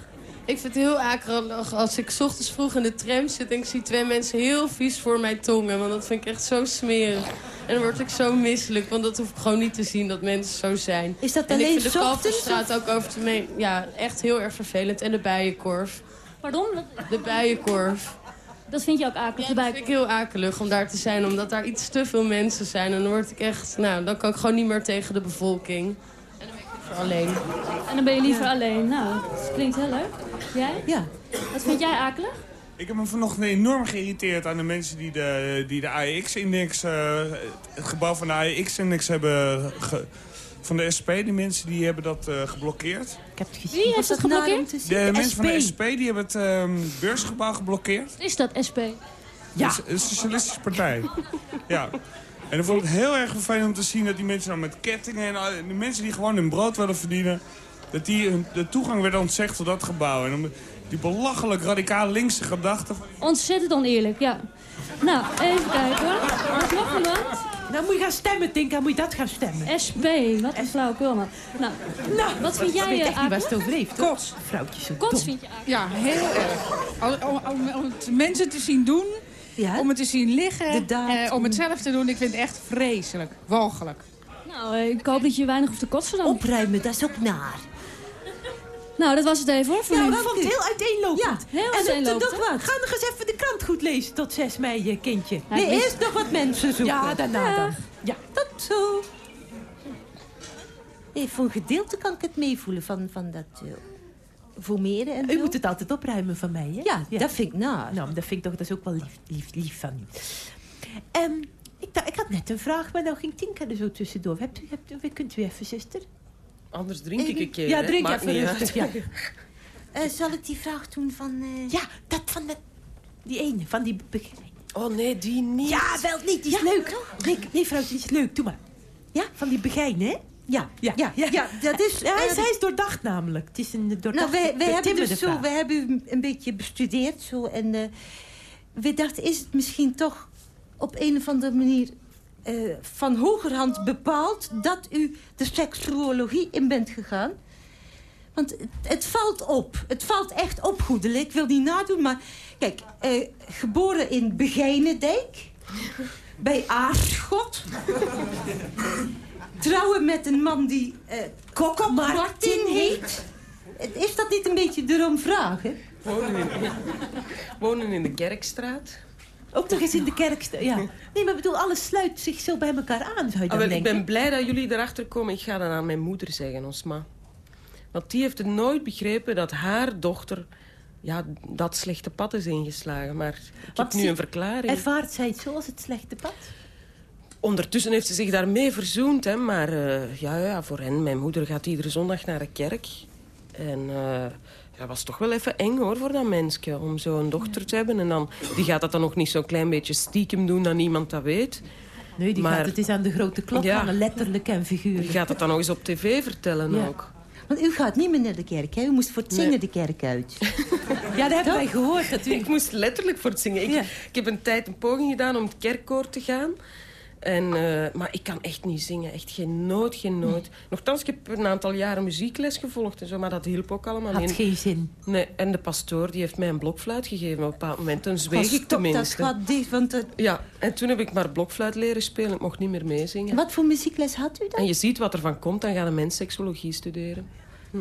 M: Ik vind het heel akelig als ik 's ochtends vroeg in de tram zit... en ik zie twee mensen heel vies voor mij tongen. Want dat vind ik echt zo smerig. En dan word ik zo misselijk. Want dat hoef ik gewoon niet te zien dat mensen zo zijn.
G: Is dat
M: en
G: alleen
M: ik vind de Kalverstraat ook over het meen... Ja, echt heel erg vervelend. En de bijenkorf.
J: Pardon?
M: De bijenkorf.
J: Dat vind je ook akelig?
M: Ja, dat vind ik heel akelig om daar te zijn. Omdat daar iets te veel mensen zijn. En dan word ik echt... Nou, dan kan ik gewoon niet meer tegen de bevolking. En dan ben ik liever alleen.
J: En dan ben je liever alleen. Nou, dat klinkt heel leuk. Jij?
H: Ja.
J: Wat vind jij akelig?
N: Ik heb me vanochtend enorm geïrriteerd aan de mensen die de, die de AEX-index, eh, het gebouw van de AEX-index hebben ge- van de SP. Die mensen die hebben dat eh, geblokkeerd.
H: Ik heb het gezien.
J: Wie heeft het
H: dat
J: geblokkeerd?
H: zien?
N: De mensen van de SP die hebben het ehm, beursgebouw geblokkeerd.
J: Is dat SP?
N: Ja. Een socialistische partij. ja. En ik vond het heel erg vervelend om te zien dat die mensen dan met kettingen... en de mensen die gewoon hun brood willen verdienen... dat die hun, de toegang werd ontzegd tot dat gebouw. En dan die belachelijk radicaal linkse gedachten...
J: Ontzettend oneerlijk, ja. Nou, even kijken hoor. Wat nog iemand?
H: Nou moet je gaan stemmen, Tinka. Moet je dat gaan stemmen.
J: SP, wat een flauwekul man. Nou,
H: Nou,
J: wat vind
H: ik
J: jij,
H: weet
J: eh,
H: echt niet waar
J: akelig?
H: het over heeft. Kots. Vrouwtje zo
J: Kots
H: dom.
J: vind je?
O: Ja, heel erg. Om, om, om het mensen te zien doen, om het te zien liggen, eh, om het zelf te doen. Ik vind het echt vreselijk, walgelijk.
J: Nou, eh, ik hoop dat je weinig hoeft te kotsen dan.
H: Opruimen, dat is ook naar.
J: Nou, dat was het even hoor voor
H: Ja,
J: nu.
H: dat vond ik heel uiteenlopend.
J: Ja, heel
H: en
J: uiteenlopend,
H: nog wat. Ga nog eens even de krant goed lezen tot 6 mei, eh, kindje.
J: Ja,
H: nee, eerst nog wat mensen zoeken.
G: Ja, daarna dan.
H: Ja,
G: Tot zo. Nee, voor een gedeelte kan ik het meevoelen van, van dat uh, en
H: U
G: zo.
H: moet het altijd opruimen van mij, hè?
G: Ja, dat vind ik na.
H: Nou, dat vind ik toch dat is ook wel lief, lief, lief van u. Ehm, ik, dacht, ik had net een vraag, maar nou ging Tinka er zo tussendoor. Hebt u, hebt u, kunt u even, zuster?
K: Anders drink ik een keer.
H: Ja, drink even rustig, ja.
G: Eh, zal ik die vraag doen van... eh,
H: Ja, dat van de, die ene, van die begin.
K: Oh nee, die niet.
H: Ja, wel niet, die is leuk. Nee, nee, vrouwtje, die is leuk. Doe maar. Ja, van die begijn, hè?
G: Ja,
H: Ja,
G: ja, ja, dat is...
H: Ja, hij, is,
G: eh,
H: hij is doordacht namelijk. Het is een doordacht
G: Nou, wij, wij hebben dus zo, wij hebben u een beetje bestudeerd zo en eh, we dachten, is het misschien toch op een of andere manier eh, van hogerhand bepaald dat u de seksuologie in bent gegaan? Want het, het valt op. Het valt echt op, goedelijk. Ik wil niet nadoen, maar kijk, geboren in Begijnendijk, bij Aarschot. Trouwen met een man die eh Kok Martin heet. Is dat niet een beetje erom vragen?
K: Wonen in, wonen in de Kerkstraat.
H: Ook nog eens in de kerk. sta- Ja. Nee, maar ik bedoel, alles sluit zich zo bij elkaar aan, zou je
K: Ah, wel, ik ben blij dat jullie erachter komen. Ik ga dat aan mijn moeder zeggen, ons ma. Want die heeft het nooit begrepen dat haar dochter ja, dat slechte pad is ingeslagen. Maar ik heb nu een verklaring.
H: Ervaart zij het zo als het slechte pad?
K: Ondertussen heeft ze zich daarmee verzoend. Hè, maar eh, ja, ja, voor hen, mijn moeder gaat iedere zondag naar de kerk. En eh, dat was toch wel even eng hoor, voor dat mensje. Om zo'n dochter te hebben. En dan, die gaat dat dan nog niet zo'n klein beetje stiekem doen, dat niemand dat weet.
H: Nee, die
K: Maar-
H: gaat het is aan de grote klok
K: Ja.
H: hangen, letterlijk en figuurlijk.
K: Die gaat het dan nog eens op tv vertellen
H: Ja.
K: ook.
G: Want u gaat niet meer naar de kerk, hè? U moest voor het
K: Nee.
G: zingen de kerk uit.
H: Ja, dat hebben wij gehoord. Dat u...
K: Ik moest letterlijk voor het zingen. Ik,
H: Ja.
K: ik heb een tijd een poging gedaan om het kerkkoor te gaan. En, eh, maar ik kan echt niet zingen. Echt geen noot, geen noot. Nochtans, ik heb een aantal jaren muziekles gevolgd en zo. Maar dat hielp ook allemaal
H: Had geen zin.
K: Nee, en de pastoor die heeft mij een blokfluit gegeven op een bepaald moment. Toen zweeg ik
G: dat
K: tenminste.
G: gaat dicht, want... het-
K: Ja, en toen heb ik maar blokfluit leren spelen. Ik mocht niet meer meezingen.
G: Wat voor muziekles had u dan?
K: En je ziet wat er van komt, dan gaat een mens seksologie studeren.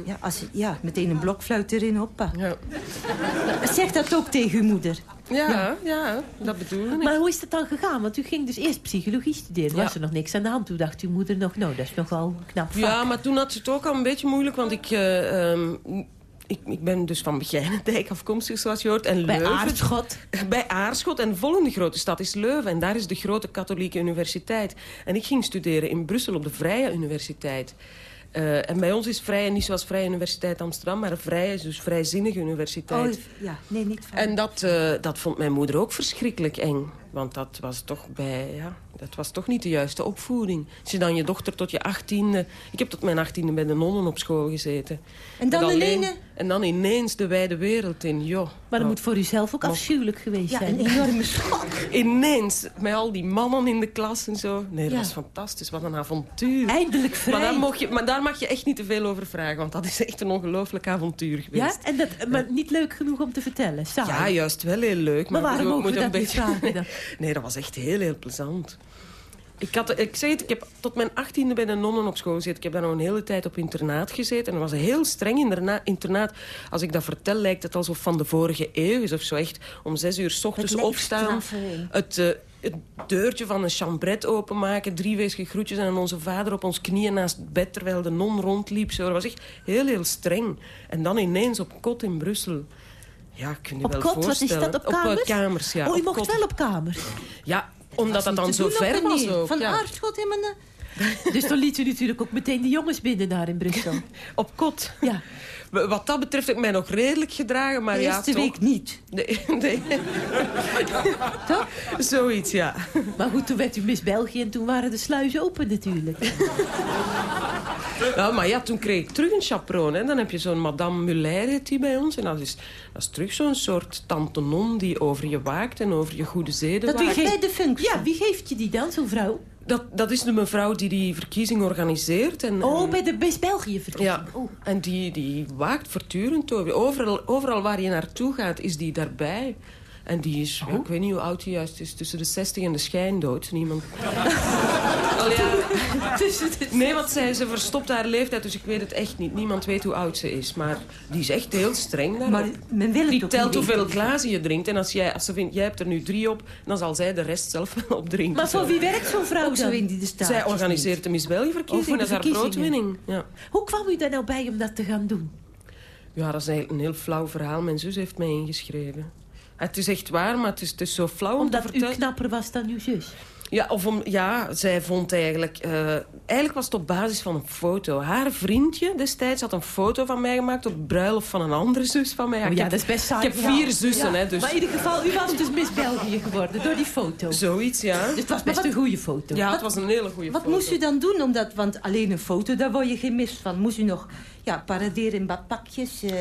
G: Ja, als, ja, meteen een blokfluit erin, hoppa.
K: Ja,
G: Zeg dat ook tegen uw moeder.
K: ja, ja dat bedoelde ik.
H: Maar hoe is het dan gegaan? Want u ging dus eerst psychologie studeren.
K: Ja.
H: Was er nog niks aan de hand? Toen dacht uw moeder nog, nou, dat is nog wel knap vak.
K: Ja, maar toen had ze het ook al een beetje moeilijk, want ik... eh, ehm, ik, ik ben dus van Begijnendijk afkomstig, zoals je hoort. En
H: Bij
K: Leuven,
H: Aarschot.
K: Bij Aarschot. En de volgende grote stad is Leuven. En daar is de grote katholieke universiteit. En ik ging studeren in Brussel op de Vrije Universiteit. Eh, en bij ons is Vrije niet zoals Vrije Universiteit Amsterdam... maar een Vrije is dus vrijzinnige universiteit.
G: Oh, ja, nee, niet van...
K: En dat, eh, dat vond mijn moeder ook verschrikkelijk eng. Want dat was toch bij, ja, dat was toch niet de juiste opvoeding. Als je dan je dochter tot je achttiende... Ik heb tot mijn achttiende bij de nonnen op school gezeten.
G: En dan
K: alleen- En dan ineens de wijde wereld in, joh.
H: Maar dat moet voor u zelf ook afschuwelijk geweest
G: Ja,
H: zijn.
G: een enorme schok.
K: Ineens, met al die mannen in de klas en zo. Nee, dat
G: Ja.
K: was fantastisch. Wat een avontuur.
H: Eindelijk vrij.
K: Maar mocht je, maar daar mag je echt niet te veel over vragen. Want dat is echt een ongelooflijk avontuur
H: Ja,
K: geweest.
H: en dat, maar niet leuk genoeg om te vertellen. Saai.
K: Ja, juist wel heel leuk.
H: Maar
K: Maar,
H: waarom
K: moet
H: we
K: een
H: dat niet vragen dan?
K: Nee, dat was echt heel, heel plezant. Ik, had, ik zei het, ik heb tot mijn achttiende bij de nonnen op school gezeten. Ik heb daar nog een hele tijd op internaat gezeten. En dat was heel streng interna- internaat. Als ik dat vertel, lijkt het alsof van de vorige eeuw is of zo. Echt om zes uur s ochtends
G: Het
K: opstaan.
G: in.
K: Het, eh, het deurtje van een chambret openmaken. Drieweesige groetjes en onze vader op ons knieën naast het bed... terwijl de non rondliep. Zo. Dat was echt heel, heel streng. En dan ineens op kot in Brussel. Ja, kun je
H: Op
K: wel
H: kot, wat is
K: voorstellen.
H: dat, op
K: eh,
H: kamers?
K: kamers, ja.
H: oh, je mocht
K: kot.
H: wel op kamers.
K: Ja, omdat dat dan zo ver was ook.
H: Van
K: ja.
H: Aardschot helemaal... naar- Dus dan liet u natuurlijk ook meteen de jongens binnen daar in Brussel.
K: Op kot.
H: Ja.
K: Wat dat betreft heb ik mij nog redelijk gedragen, maar
H: De
K: ja,
H: eerste
K: toch.
H: week niet.
K: Nee, nee. Zoiets, ja.
H: Maar goed, toen werd u Miss België en toen waren de sluizen open natuurlijk.
K: Ja, maar ja, toen kreeg ik terug een chaperon. Hè. Dan heb je zo'n Madame Muller, heet die bij ons. En dat is, dat is terug zo'n soort tante non die over je waakt en over je goede zeden
H: Dat wie
K: waakt.
H: geeft de functie? Ja, wie geeft je die dan, zo'n vrouw?
K: Dat, dat is de mevrouw die die verkiezing organiseert. En,
H: Oh,
K: en-
H: bij de Miss België verkiezing.
K: Ja, en die, die waakt voortdurend over. Overal, overal waar je naartoe gaat, is die daarbij. En die is,
H: Oh.
K: ja, ik weet niet hoe oud hij juist is, tussen de 60 en de schijndood. Niemand... Allee. Nee, want zij, ze verstopt haar leeftijd, dus ik weet het echt niet. Niemand weet hoe oud ze is, maar die is echt heel streng daarop.
H: Maar men wil het
K: die telt hoeveel glazen je drinkt. En als, jij, als ze vindt, jij hebt er nu drie op, dan zal zij de rest zelf wel opdrinken.
H: Maar voor wie werkt zo'n vrouw
G: zo in die de staat.
K: Zij organiseert de Miss België
H: Oh, voor
K: verkiezing,
H: de
K: dat is haar broodwinning. Ja.
H: Hoe kwam u daar nou bij om dat te gaan doen?
K: Ja, dat is eigenlijk een heel flauw verhaal. Mijn zus heeft mij ingeschreven. Het is echt waar, maar het is, het is zo flauw om
H: Omdat
K: te
H: u knapper was dan uw zus.
K: Ja, of om, ja, zij vond eigenlijk... eh, eigenlijk was het op basis van een foto. Haar vriendje destijds had een foto van mij gemaakt... op bruiloft van een andere zus van mij.
H: Oh ja,
K: heb,
H: dat is best saai.
K: Ik heb vier zussen,
H: Ja.
K: hè, dus...
H: Maar in ieder geval, u was dus Miss België geworden door die foto.
K: Zoiets, ja.
H: Dus het was best een goede foto.
K: Ja, het
G: Wat-
K: was een hele goede
G: Wat
K: foto.
G: moest u dan doen? Omdat, want alleen een foto, daar word je geen mis van. Moest u nog ja, paraderen in badpakjes, eh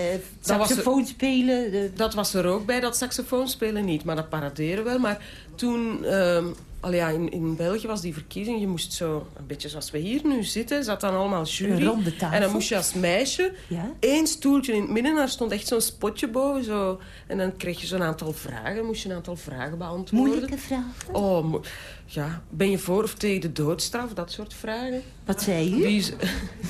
G: saxofoon spelen? de-
K: Dat was er ook bij, dat saxofoon spelen niet. Maar dat paraderen wel. Maar toen... ehm, al ja, in, in België was die verkiezing. Je moest zo, een beetje zoals we hier nu zitten... zat dan allemaal jury.
H: Een ronde tafel.
K: En dan moest je als meisje
H: Ja?
K: één stoeltje in het midden. Daar stond echt zo'n spotje boven. Zo. En dan kreeg je zo'n aantal vragen. Moest je een aantal vragen beantwoorden.
G: Moeilijke vragen?
K: Oh, mo- ja. Ben je voor of tegen de doodstraf? Dat soort vragen.
G: Wat zei?
K: Wie is-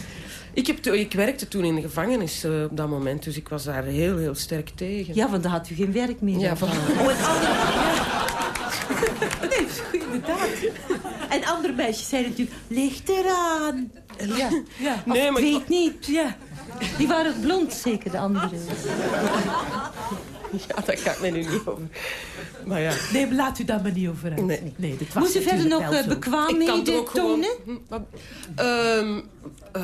K: ik, heb ik werkte toen in de gevangenis eh, op dat moment. Dus ik was daar heel, heel sterk tegen.
G: Ja, want dan had u geen werk meer.
K: Ja, van-
H: Oh, andere... Inderdaad. En andere meisjes zeiden natuurlijk, ligt eraan. Ja, ja.
K: Nee,
G: Ik
K: maar ik-
G: weet niet.
H: Ja.
G: Die waren blond, zeker, de anderen.
K: Ja, daar gaat mij nu niet over. Maar ja.
H: Nee, maar laat u daar maar niet over uit.
K: Nee.
H: nee dat was
G: Moest u verder nog eh,
H: zo.
K: Ik kan
G: bekwaamheden
K: het ook gewoon...
G: tonen?
K: Hm, wat- Ehm, eh,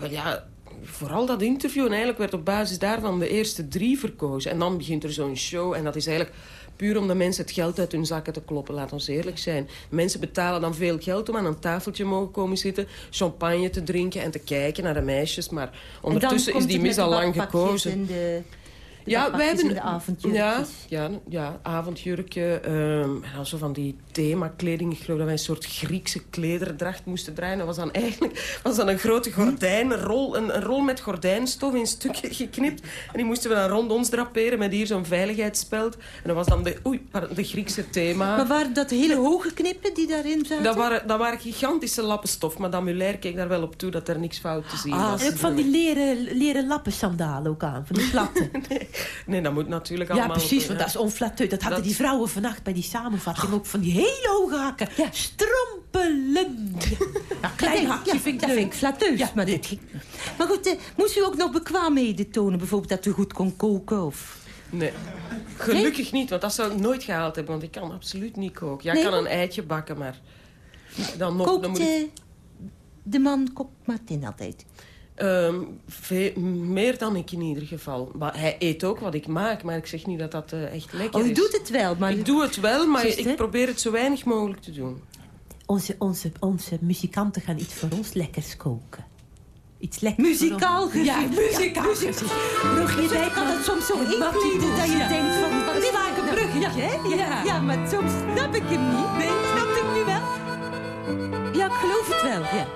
K: wel ja, vooral dat interview. En eigenlijk werd op basis daarvan de eerste drie verkozen. En dan begint er zo'n show. En dat is eigenlijk puur om de mensen het geld uit hun zakken te kloppen. Laat ons eerlijk zijn. Mensen betalen dan veel geld om aan een tafeltje mogen komen zitten. Champagne te drinken en te kijken naar de meisjes. Maar ondertussen is die mis al lang gekozen.
G: De,
K: Ja, wij hebben...
G: en de avondjurkjes.
K: Ja, ja, ja avondjurkje. ehm, en dan zo van die themakleding. Ik geloof dat wij een soort Griekse klederdracht moesten draaien. Dat was dan eigenlijk was dan een grote gordijn, een rol, een, rol met gordijnstof in stukken geknipt. En die moesten we dan rond ons draperen met hier zo'n veiligheidsspeld. En dat was dan de, oei, de Griekse thema.
G: Maar waren dat hele hoge knippen die daarin zaten?
K: Dat waren, dat waren gigantische lappen stof. Maar Mulair keek daar wel op toe dat er niks fout te zien
H: Ah,
K: was.
H: en ook van die leren, leren lappen sandalen ook aan, van die platte.
K: Nee, dat moet natuurlijk
H: Ja,
K: allemaal...
H: precies,
K: op,
H: want
K: ja.
H: dat is onflatteus. Dat hadden
K: Dat-
H: die vrouwen vannacht bij die samenvatting ook van die hele hoge hakken. Ja, klein
G: Ja,
H: hakje
G: ja,
H: vind ik
G: dat
H: leuk.
G: vind ik flatteus.
H: Ja,
G: maar, dit, maar goed, eh, moest u ook nog bekwaamheden tonen? Bijvoorbeeld dat u goed kon koken? Of...
K: Nee. Gelukkig niet, want dat zou ik nooit gehaald hebben. Want ik kan absoluut niet koken. Ja, ik
G: Nee,
K: kan een eitje bakken, maar... Dan nog,
G: Kookt
K: dan moet ik...
G: eh, de man kookt Martin altijd?
K: Ehm, ve- meer dan ik in ieder geval. Maar hij eet ook wat ik maak, maar ik zeg niet dat dat eh, echt lekker
G: Oh, u
K: is.
G: doet het wel, maar...
K: Ik doe het wel, maar ik probeer het zo weinig mogelijk te doen.
H: Onze, onze, onze muzikanten gaan iets voor ons lekkers koken. Iets lekkers
G: Muzikaal.
H: Ja, muzikaal
G: Ja,
H: gezien. Brugje
G: je
H: Dijk
G: kan het soms zo inkleden dat je
H: Ja.
G: denkt van... Wat
H: Dit
G: is
H: maakt een bruggetje,
G: ja,
H: hè?
G: Ja,
H: Ja.
G: ja, maar soms snap ik hem niet.
H: Nee, snap ik nu wel?
G: Ja, ik geloof het wel, ja.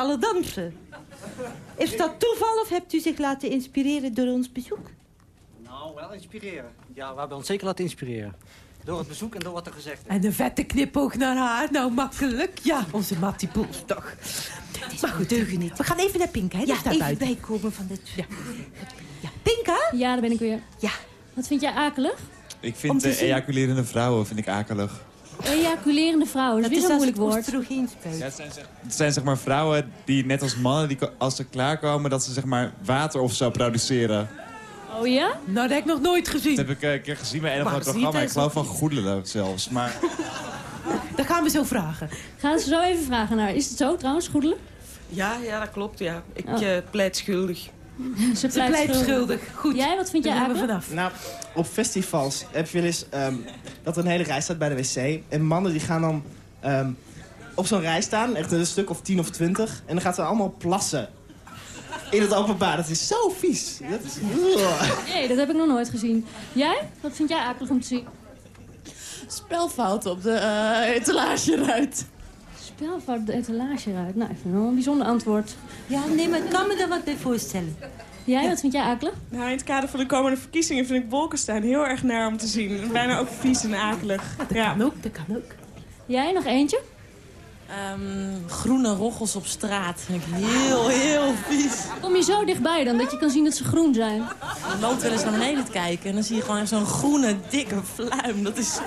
G: Alle dansen. Is dat toeval of hebt u zich laten inspireren door ons bezoek?
I: Nou, wel inspireren. Ja, we hebben ons zeker laten inspireren. Door het bezoek en door wat er gezegd is.
H: En een vette knipoog naar haar. Nou, makkelijk. Ja, onze Mattie Poels toch. Maar goed, deugen niet. We gaan even naar Pink, hè?
G: Ja, even
H: buiten.
G: bijkomen van dit... Ja.
H: Pinka?
J: Ja, daar ben ik weer.
G: Ja.
J: Wat vind jij akelig?
P: Ik vind
J: zien-
P: ejaculerende vrouwen vind ik akelig.
J: Ejaculerende vrouwen, dat is weer een moeilijk woord.
P: Ja, het, zijn zeg, het zijn zeg maar vrouwen die net als mannen, die, als ze klaarkomen... dat ze zeg maar water of zo produceren.
J: Oh ja?
H: Nou, dat heb ik nog nooit gezien.
P: Dat heb ik eh, een keer gezien bij een of ander programma. Ik geloof van Goedelen zelfs. Maar
H: Dat gaan we zo vragen.
J: Gaan ze zo even vragen naar. Is het zo trouwens, Goedelen?
K: Ja, ja, dat klopt, ja. Ik
J: Oh.
K: eh, pleit schuldig.
J: Ze pleit schuldig.
H: Goed.
J: Jij, wat vind jij
H: vanaf.
Q: Nou, op festivals heb je wel eens ehm, dat er een hele rij staat bij de wc. En mannen die gaan dan ehm, op zo'n rij staan, echt een stuk of tien of twintig. En dan gaat ze allemaal plassen. In het openbaar. Dat is zo vies. Dat is...
J: Nee, dat heb ik nog nooit gezien. Jij? Wat vind jij akelig om te zien?
M: Spelfout op de eh etalageruit.
J: Op de etalage eruit. Nou, ik vind het wel een bijzonder antwoord.
G: Ja, nee, maar ik kan me daar wat bij voorstellen.
J: Jij, wat vind jij akelig?
R: Nou, in het kader van de komende verkiezingen vind ik Bolkestein heel erg naar om te zien. Bijna ook vies en akelig.
H: Dat kan ook, dat kan ook.
J: Jij, nog eentje?
M: Ehm, groene roggels op straat. Vind ik heel, heel vies.
J: Kom je zo dichtbij dan, dat je kan zien dat ze groen zijn?
M: Je loopt wel eens naar beneden te kijken en dan zie je gewoon zo'n groene, dikke fluim. Dat is zo...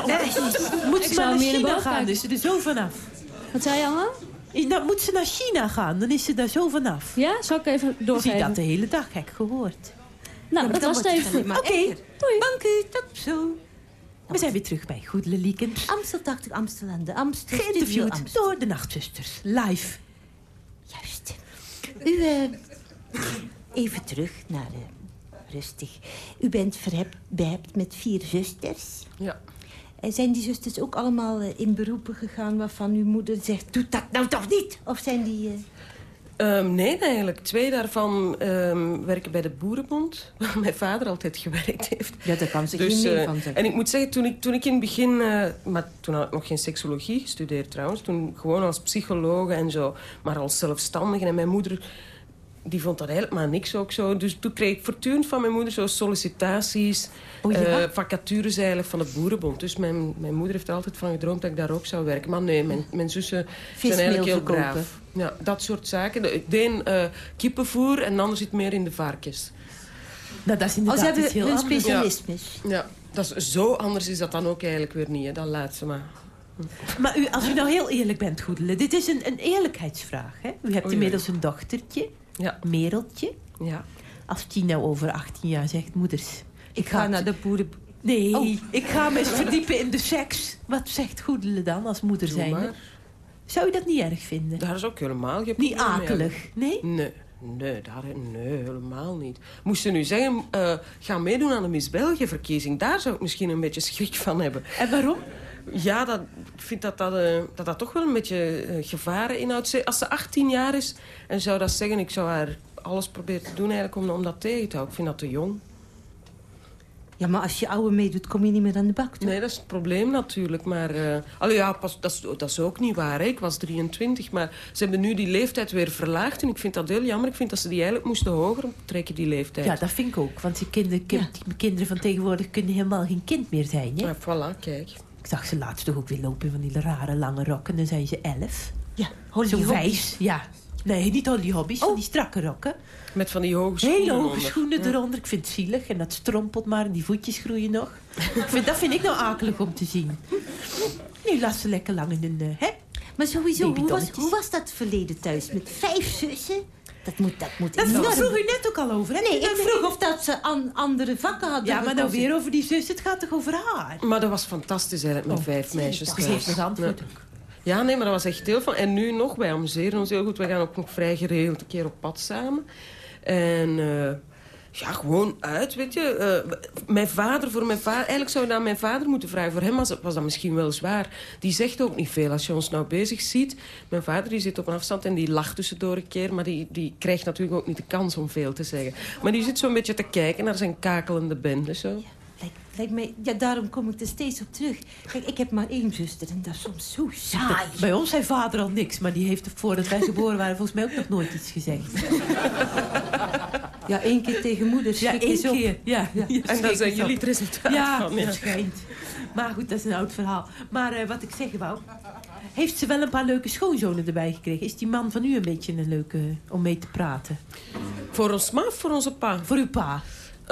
H: Moet
J: Ik
H: ze maar naar
J: meer naar
H: China
J: boven
H: gaan,
J: kijken.
H: dus ze er zo vanaf.
J: Wat zei je allemaal?
H: Nou, moet ze naar China gaan, dan is ze daar zo vanaf.
J: Ja, zal ik even
H: Zie
J: doorgeven?
H: dat de hele dag, gek gehoord.
J: Nou, dat was het even.
H: Oké,
J: Doei.
G: Dank u, tot zo.
H: we zijn weer terug bij Goedele Liekens.
G: Amstel 80 Amsterdam, de Amstel
H: Geïnterviewd
G: Amstel.
H: door de Nachtzusters, live.
G: Juist. U, eh, even terug naar eh, rustig. U bent verhebt, behept met vier zusters.
K: Ja.
G: En zijn die zusters ook allemaal eh, in beroepen gegaan waarvan uw moeder zegt... doe dat nou toch niet? Of zijn die... eh,
K: Ehm, nee, eigenlijk. Twee daarvan ehm, werken bij de Boerenbond, waar mijn vader altijd gewerkt heeft.
G: Ja, daar kan ze
K: Dus,
G: geen
K: eh,
G: van zeggen.
K: En ik moet zeggen, toen ik, toen ik in het begin... eh, maar toen had ik nog geen seksologie gestudeerd trouwens. Toen gewoon als psychologe en zo. Maar als zelfstandige. En mijn moeder, die vond dat eigenlijk maar niks ook zo. Dus toen kreeg ik voortdurend van mijn moeder zo sollicitaties...
G: Oh, ja?
K: eh, vacatures eigenlijk van de Boerenbond. Dus mijn, mijn moeder heeft er altijd van gedroomd dat ik daar ook zou werken. Maar nee, mijn, mijn zussen zijn eigenlijk heel
G: verkopen.
K: braaf. Ja, dat soort zaken. De, een eh, kippenvoer en de ander zit meer in de varkens.
H: Nou, dat is
G: Als
H: inderdaad
G: hebben
H: iets heel
G: hun
H: anders.
G: specialismes.
K: Ja, dat is, zo anders is dat dan ook eigenlijk weer niet. Hè. Dan laat ze maar.
H: Maar u, als u nou heel eerlijk bent, Goedele, dit is een, een eerlijkheidsvraag. Hè? U hebt
K: Oei,
H: inmiddels een dochtertje,
K: Ja.
H: Mereltje.
K: Ja.
H: Als die nou over 18 jaar zegt, moeders...
G: Ik ga naar de boeren...
H: Nee,
G: Oh.
H: ik ga me eens verdiepen in de seks. Wat zegt Goedele dan als moeder zijn?
K: maar.
H: Zou u dat niet erg vinden?
K: Daar is ook helemaal geen
H: Niet
K: mee.
H: akelig, nee?
K: Nee, nee, daar, nee helemaal niet. Moest ze nu zeggen, eh, ga meedoen aan de Miss België-verkiezing... daar zou ik misschien een beetje schrik van hebben.
H: En waarom?
K: Ja, dat, ik vind dat dat, eh, dat dat toch wel een beetje eh, gevaren inhoudt. Als ze 18 jaar is en zou dat zeggen... ik zou haar alles proberen te doen eigenlijk om, om dat tegen te houden. Ik vind dat te jong.
G: Ja, maar als je oude meedoet, kom je niet meer aan de bak, toch?
K: Nee, dat is het probleem natuurlijk. Maar eh, allee, ja, pas, dat, is, dat is ook niet waar. Hè. Ik was 23, maar ze hebben nu die leeftijd weer verlaagd. En ik vind dat heel jammer. Ik vind dat ze die eigenlijk moesten hoger trekken, die leeftijd.
H: Ja, dat vind ik ook. Want die kinderen, kind- kinderen van tegenwoordig kunnen helemaal geen kind meer zijn. Hè?
K: Ja, voilà, kijk.
H: Ik zag ze laatst toch ook weer lopen van die rare lange rokken. Dan zijn ze elf.
G: Ja,
H: Zo wijs. Ja. Nee, niet Holly Hobbies, van die strakke rokken.
K: Met van die hoge schoenen
H: Hele hoge schoenen
K: Ja.
H: eronder. Ik vind het zielig. En dat strompelt maar en die voetjes groeien nog. ik vind, dat vind ik nou akelig om te zien. Nu laat ze lekker lang in een... eh, hè?
G: Maar sowieso, hoe was, hoe was dat verleden thuis? Met vijf zussen? Dat moet, dat moet
H: Dat
G: enorm.
H: vroeg u net ook al over. hè?
G: Nee, ik vroeg of dat ze an- andere vakken hadden.
H: Ja, maar
G: gekozen.
H: weer over die zus. Het gaat toch over haar?
K: Maar dat was fantastisch eigenlijk met vijf meisjes
H: dat geeft nog antwoord
K: Ja.
H: ook.
K: Ja, nee, maar dat was echt heel van. En nu nog, wij amuseren ons heel goed. We gaan ook nog vrij geregeld een keer op pad samen. En eh, ja, gewoon uit, weet je. Eh, mijn vader, voor mijn vader... Eigenlijk zou je aan mijn vader moeten vragen. Voor hem was, was dat misschien wel zwaar. Die zegt ook niet veel. Als je ons nou bezig ziet... Mijn vader die zit op een afstand en die lacht tussendoor een keer. Maar die, die krijgt natuurlijk ook niet de kans om veel te zeggen. Maar die zit zo'n beetje te kijken naar zijn kakelende bende, zo.
G: Lijkt, lijkt mij, ja, daarom kom ik er steeds op terug. Kijk, ik heb maar één zuster en dat is soms zo saai.
H: Bij ons zei vader al niks, maar die heeft voordat wij geboren waren volgens mij ook nog nooit iets gezegd.
G: Ja, één keer tegen moeder.
H: Ja, één keer. Ja,
K: En dan zijn jullie het resultaat
H: ja,
K: van. Ja.
H: schijnt. Maar goed, dat is een oud verhaal. Maar eh, wat ik zeggen wou... Heeft ze wel een paar leuke schoonzonen erbij gekregen? Is die man van u een beetje een leuke om mee te praten?
K: Voor ons ma of voor onze pa?
H: Voor uw pa.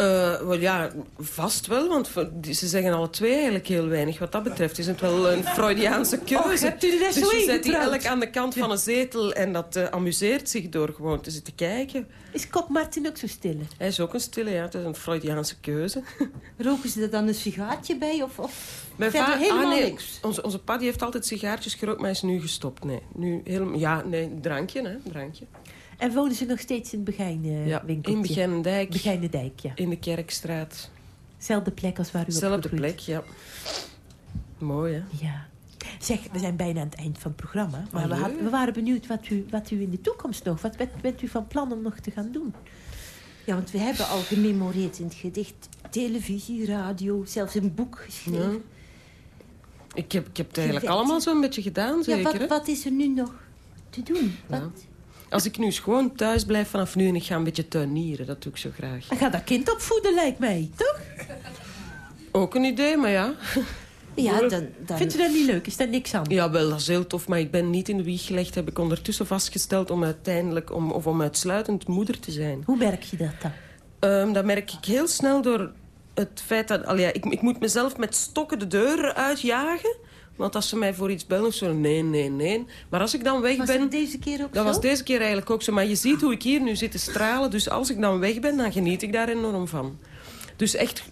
K: Eh, ja, vast wel, want ze zeggen alle twee eigenlijk heel weinig. Wat dat betreft is het wel een Freudiaanse keuze.
H: U er net
K: dus je zet die elk aan de kant van een zetel en dat eh, amuseert zich door gewoon te zitten kijken.
H: Is Kok Martin ook zo stille?
K: Hij is ook een stille, ja. Het is een Freudiaanse keuze.
G: Roken ze er dan een sigaartje bij? Of, of
K: Mijn
G: verder helemaal
K: ah, nee,
G: niks?
K: Onze, onze pa die heeft altijd sigaartjes gerookt, maar hij is nu gestopt. Nee, nu helemaal... Ja, nee, drankje, hè. Drankje.
H: En wonen ze nog steeds in het Begijn
K: Ja,
H: winkeltje?
K: in Begijnendijk.
H: Begijnendijk, ja.
K: In de Kerkstraat.
H: Zelfde plek als waar u
K: Zelfde
H: opgegroeid.
K: plek, ja. Mooi, hè?
H: Ja. Zeg, we zijn bijna aan het eind van het programma. Maar we, had- we waren benieuwd wat u, wat u in de toekomst nog... Wat bent, bent u van plan om nog te gaan doen?
G: Ja, want we hebben al gememoreerd in het gedicht. Televisie, radio, zelfs een boek geschreven.
K: Ja. Ik heb, ik heb het eigenlijk allemaal zo'n beetje gedaan,
G: Ja,
K: zeker,
G: wat,
K: hè?
G: wat is er nu nog te doen? Wat?
K: Ja. Als ik nu eens gewoon thuis blijf vanaf nu en ik ga een beetje tuinieren, dat doe ik zo graag.
H: En ga dat kind opvoeden, lijkt mij, toch?
K: Ook een idee, maar ja.
G: Ja, dan, dan...
H: Vindt u dat niet leuk? Is daar niks aan?
K: Ja, wel, dat is heel tof, maar ik ben niet in de wieg gelegd. Heb ik ondertussen vastgesteld om uiteindelijk, om, of om uitsluitend moeder te zijn.
H: Hoe merk je dat dan?
K: Ehm, dat merk ik heel snel door het feit dat... Al ja, ik, ik moet mezelf met stokken de deur uitjagen. Want als ze mij voor iets bellen zo, nee, nee, nee. Maar als ik dan weg
G: Was
K: ben...
G: deze keer ook
K: Dat
G: zo?
K: was deze keer eigenlijk ook zo. Maar je ziet hoe ik hier nu zit te stralen. Dus als ik dan weg ben, dan geniet ik daar enorm van. Dus echt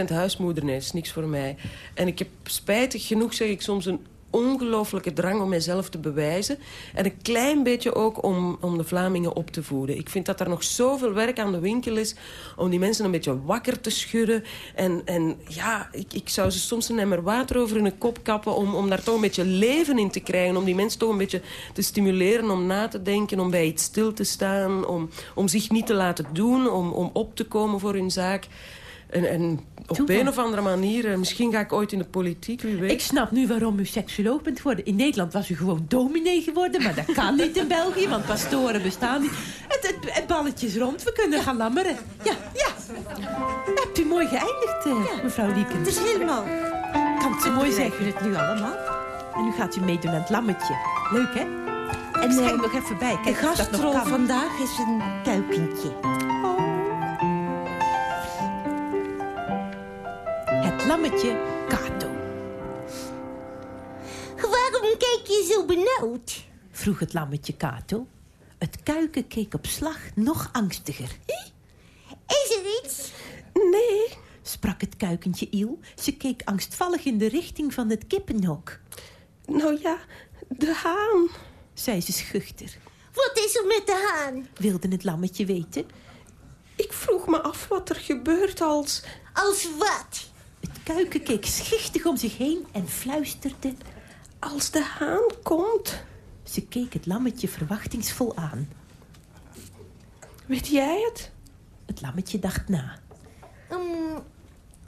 K: 100% huismoeder, nee, is niks voor mij. En ik heb spijtig genoeg, zeg ik soms, een ongelooflijke drang om mezelf te bewijzen. En een klein beetje ook om, om de Vlamingen op te voeden. Ik vind dat er nog zoveel werk aan de winkel is om die mensen een beetje wakker te schudden. En, en ja, ik, ik zou ze soms een emmer water over hun kop kappen om, om daar toch een beetje leven in te krijgen. Om die mensen toch een beetje te stimuleren om na te denken, om bij iets stil te staan. Om, om zich niet te laten doen, om, om op te komen voor hun zaak. En, en op een of andere manier, eh, misschien ga ik ooit in de politiek, wie weet.
H: Ik snap nu waarom u seksuoloog bent geworden. In Nederland was u gewoon dominee geworden, maar dat kan niet in België, want pastoren bestaan niet. Het, het, het balletje is rond, we kunnen gaan lammeren. Ja, ja. Hebt u mooi geëindigd, eh, mevrouw Lieken.
G: Het is helemaal...
H: Kan het zo mooi zeggen.
G: het nu allemaal?
H: En nu gaat u meedoen aan het lammetje. Leuk, hè? En schenk
G: eh,
H: nog even bij.
G: De
H: Kijk nog
G: gastrol vandaag is een kuikentje.
H: Lammetje Kato.
G: Waarom kijk je zo benauwd?
H: Vroeg het lammetje Kato. Het kuiken keek op slag nog angstiger.
G: Is er iets?
K: Nee.
H: Sprak het kuikentje Iel. Ze keek angstvallig in de richting van het kippenhok.
K: Nou ja, de haan.
H: Zei ze schuchter.
G: Wat is er met de haan?
H: Wilde het lammetje weten.
K: Ik vroeg me af wat er gebeurt als...
G: Als wat?
H: Kuiken keek schichtig om zich heen en fluisterde.
K: Als de haan komt.
H: Ze keek het lammetje verwachtingsvol aan.
K: Weet jij het?
H: Het lammetje dacht na.
G: Um,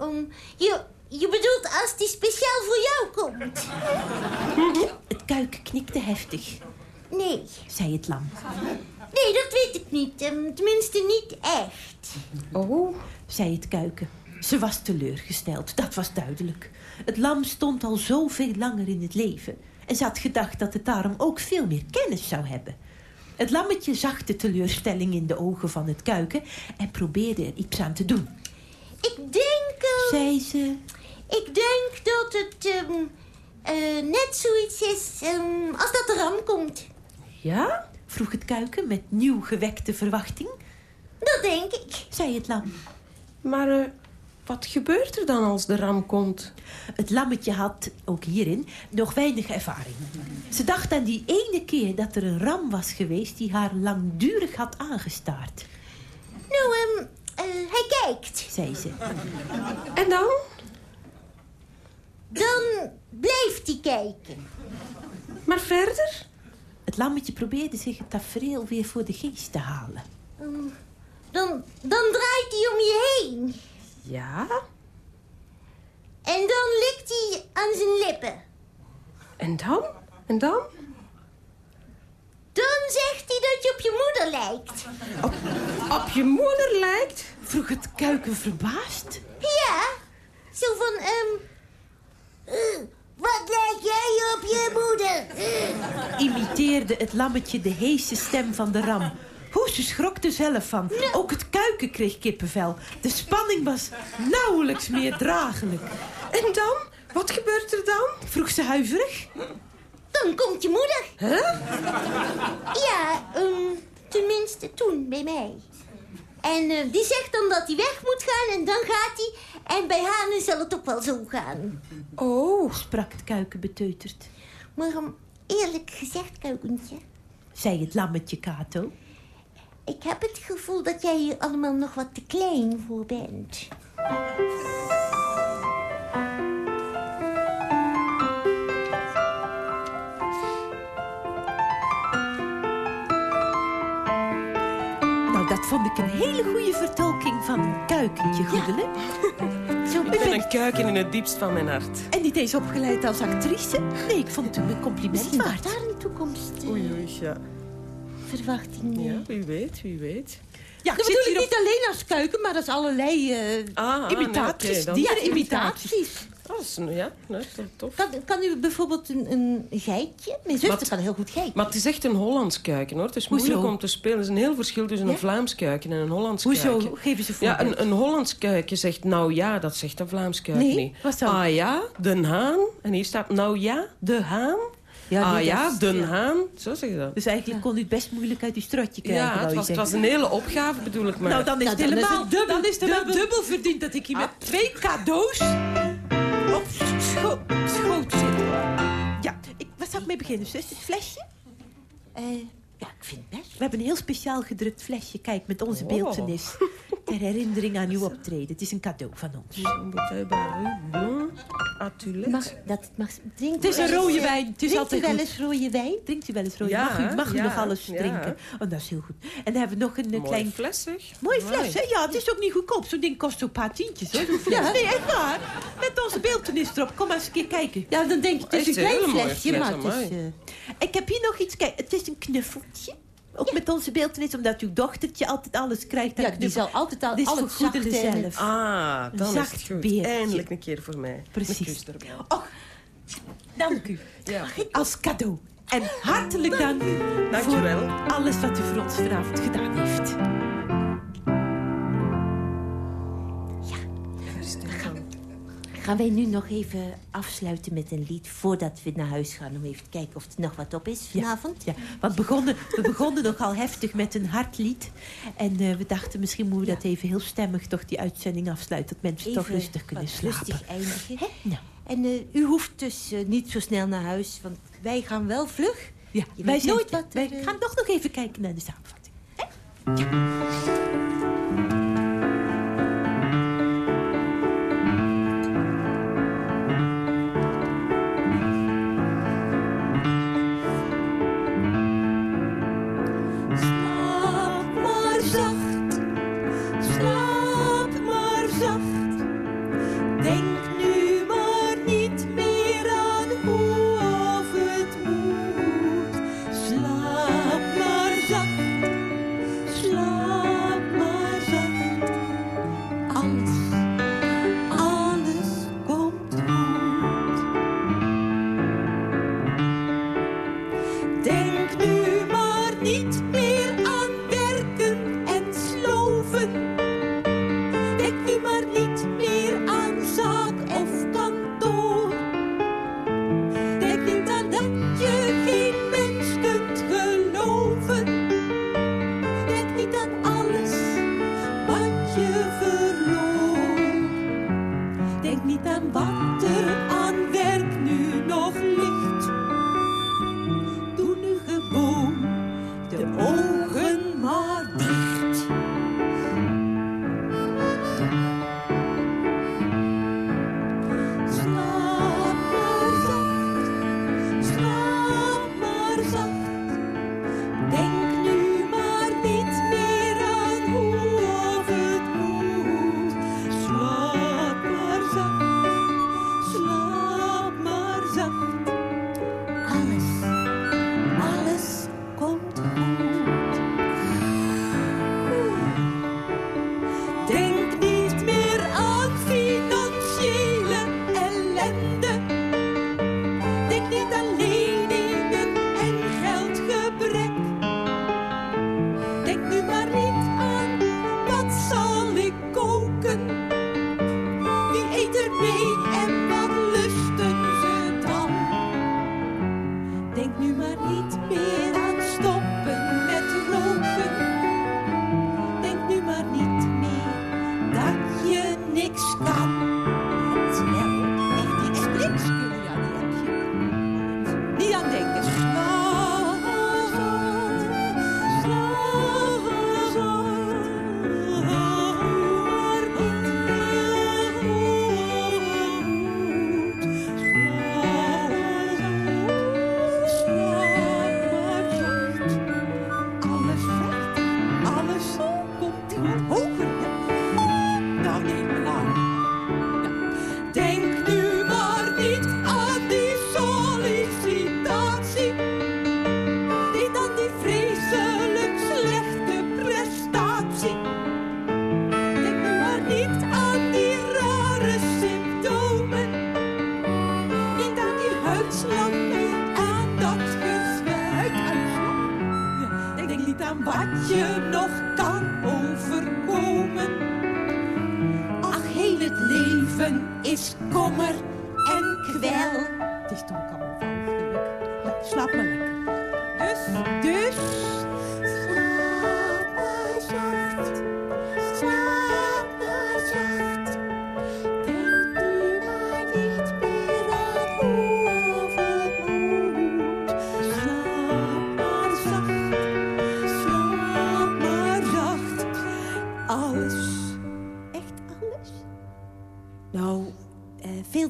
G: um, je, je bedoelt als die speciaal voor jou komt?
H: Het kuiken knikte heftig,
G: Nee.
H: zei het lam.
G: Nee, dat weet ik niet. Ehm, tenminste, niet echt.
K: Oh.
H: zei het kuiken. Ze was teleurgesteld, dat was duidelijk. Het lam stond al zoveel langer in het leven. En ze had gedacht dat het daarom ook veel meer kennis zou hebben. Het lammetje zag de teleurstelling in de ogen van het kuiken... en probeerde er iets aan te doen.
G: Ik denk...
H: Zei ze...
G: Ik denk dat het eh, net zoiets is ehm, als dat de ram komt.
H: Ja? vroeg het kuiken met nieuw gewekte verwachting.
G: Dat denk ik.
H: Zei het lam.
K: Maar eh, wat gebeurt er dan als de ram komt?
H: Het lammetje had, ook hierin, nog weinig ervaring. Ze dacht aan die ene keer dat er een ram was geweest... die haar langdurig had aangestaard,
G: Nou, ehm, eh, hij kijkt.
H: zei ze.
K: En dan?
G: Dan blijft hij kijken.
K: Maar verder?
H: Het lammetje probeerde zich het tafereel weer voor de geest te halen.
G: Ehm, dan, dan draait hij om je heen.
K: Ja?
G: En dan likt hij aan zijn lippen.
K: En dan? En dan?
G: Dan zegt hij dat je op je moeder lijkt.
K: Op, je moeder lijkt?
H: Vroeg het kuiken verbaasd.
G: Ja, zo van, ehm... Eh, wat lijk jij op je moeder?
H: Imiteerde het lammetje de heese stem van de ram... Hoe ze schrok er zelf van. Ook het kuiken kreeg kippenvel. De spanning was nauwelijks meer draaglijk.
K: En dan? Wat gebeurt er dan?
H: Vroeg ze huiverig.
G: Dan komt je moeder.
K: Huh?
G: Ja, ehm, tenminste toen bij mij. En eh, die zegt dan dat hij weg moet gaan en dan gaat hij. En bij Hanen zal het ook wel zo gaan.
H: Oh, sprak het kuiken beteuterd.
G: Maar um, eerlijk gezegd, kuikentje...
H: Zei het lammetje Kato.
G: Ik heb het gevoel dat jij hier allemaal nog wat te klein voor bent.
H: Nou, dat vond ik een hele goede vertolking van een kuikentje, goedele. Zo,
K: Ik ben een kuiken in het diepst van mijn hart.
H: En niet eens opgeleid als actrice? Nee, ik vond het een compliment
G: Misschien
H: waard.
G: daar een toekomst. eh,
K: Oei, oei, ja. Ja, wie weet, wie weet.
H: Ja,
S: Dat bedoel ik niet alleen als kuiken, maar als allerlei eh,
K: Ah,
S: imitaties.
K: nee,
S: dierenimitaties.
K: Dat is, ja, nee, dat is tof.
G: Kan, kan u bijvoorbeeld een, een geitje? Mijn zuster kan heel goed geitje.
K: Maar het is echt een Hollands kuiken, hoor. Het is
G: Hoezo?
K: moeilijk om te spelen. Er is een heel verschil tussen een
G: Ja?
K: Vlaams kuiken en een Hollands
H: Hoezo?
K: kuiken.
H: Geef eens een
K: Ja,
H: voorbeeld.
K: een, een Hollands kuiken zegt nou ja, dat zegt een Vlaams kuiken
H: Nee,
K: niet.
H: wat dan?
K: Ah ja, den haan. En hier staat nou ja, de haan.
H: Ja,
K: ah ja,
H: dat is-
K: den
H: ja.
K: haan. Zo zeg je dat.
H: Dus eigenlijk kon u het best moeilijk uit uw strotje krijgen,
K: Ja, het
H: je
K: was, het was een hele opgave bedoel ik maar.
H: Nou, dan is
S: Nou,
H: het
S: dan is
H: helemaal
S: het dubbel-
H: dan is het wel
S: dubbel-
H: dubbel verdiend dat ik hier met twee cadeaus op scho schoot zit. Ja, ik, waar zou ik mee beginnen, zus? Het flesje?
G: Eh, ja, ik vind het best.
H: We hebben een heel speciaal gedrukt flesje, kijk, met onze
K: Oh.
H: beeltenis. Ter herinnering aan uw optreden. Het is een cadeau van ons.
G: Mag, dat mag, drink
H: Het is
G: u
H: een
G: wel
H: rode
G: eens,
H: wijn. Het is
G: drinkt
H: altijd
G: u wel eens rode wijn?
H: Drinkt u wel eens rode
K: Ja,
H: Mag u, mag u
K: ja,
H: nog alles
K: ja.
H: drinken? Oh, dat is heel goed. En dan hebben we nog een eh,
K: Mooi
H: klein...
K: fles, zeg.
H: Mooi fles, hè? Ja, het is ook niet goedkoop. Zo'n ding kost zo'n paar tientjes, hoor. fles. Nee, echt waar. Met onze beeltenis erop. Kom maar eens een keer kijken.
S: Ja, dan denk je, het is
K: Echt
S: een klein flesje,
K: fles,
S: maar het is... eh,
H: Ik heb hier nog iets. Kijk, het is een Ook met onze beeltenis, omdat uw dochtertje altijd alles krijgt.
S: ja, die zal altijd al
H: Dit is
S: al
H: voor
S: het zachte
H: goedele
S: en-
H: zelf.
K: Ah, dan is
H: zacht
K: het goed.
H: beertje.
K: Eindelijk een keer voor mij.
H: Precies. Och, dank u.
K: Ja.
H: Als cadeau. En hartelijk dank
K: Dank
H: voor alles wat u voor ons vanavond gedaan heeft.
G: Gaan wij nu nog even afsluiten met een lied voordat we naar huis gaan om even te kijken of er nog wat op is vanavond?
H: Ja, want begonnen, we begonnen nogal heftig met een hartlied. En eh, we dachten, misschien moeten we dat even heel stemmig toch die uitzending afsluiten. Dat mensen toch rustig kunnen slapen.
G: rustig eindigen.
H: Ja.
G: En eh, u hoeft dus eh, niet zo snel naar huis, want wij gaan wel vlug.
H: Ja,
G: Je
H: wij,
G: nooit wat
H: wij gaan toch nog even kijken naar de samenvatting.
G: Slaap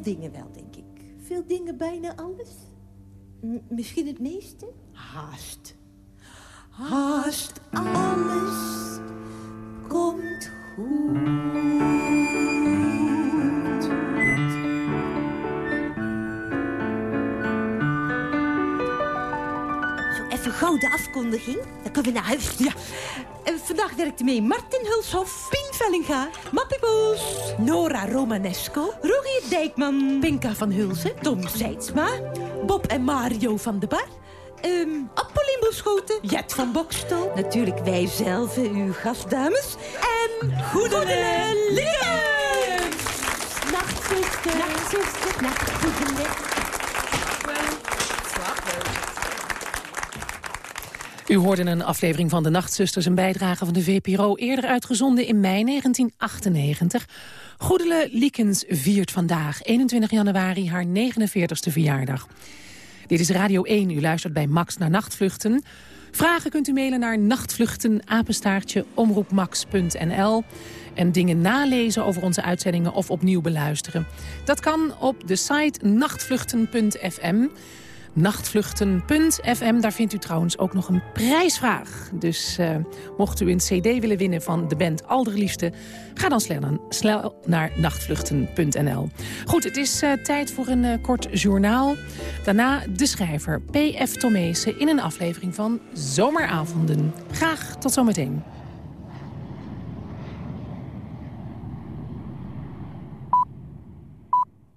G: dingen wel, denk ik. Veel dingen, bijna alles. Misschien het meeste? Haast. Haast alles komt goed. Zo, even gauw de afkondiging. Dan kunnen we naar huis. Ja. En vandaag werkte mee Martin Hulshoff, Vellinga, Mappie Boos, Nora Romanesco, Rogier Dijkman, Pinka van Hulzen, Tom Seidsma, Bob en Mario van de Bar, ehm Apolline Boschoten, Jet van Bokstel, natuurlijk wij zelf, uw gastdames, en Goedele Lievens! Nachtzuster, nachtzuster, nachtgoedele.
D: U hoorde een aflevering van De Nachtzusters, een bijdrage van de VPRO... eerder uitgezonden in mei 1998. Goedele Liekens viert vandaag, 21 januari, haar 49ste verjaardag. Dit is Radio 1, u luistert bij Max naar Nachtvluchten. Vragen kunt u mailen naar nachtvluchten, omroepmax.nl... en dingen nalezen over onze uitzendingen of opnieuw beluisteren. Dat kan op de site nachtvluchten.fm... Nachtvluchten.fm. Daar vindt u trouwens ook nog een prijsvraag. Dus eh, mocht u een cd willen winnen van de band Alderliefste... ga dan snel, naar nachtvluchten.nl. Goed, het is eh, tijd voor een eh, kort journaal. Daarna de schrijver P.F. Tomezen in een aflevering van Zomeravonden. Graag tot zometeen.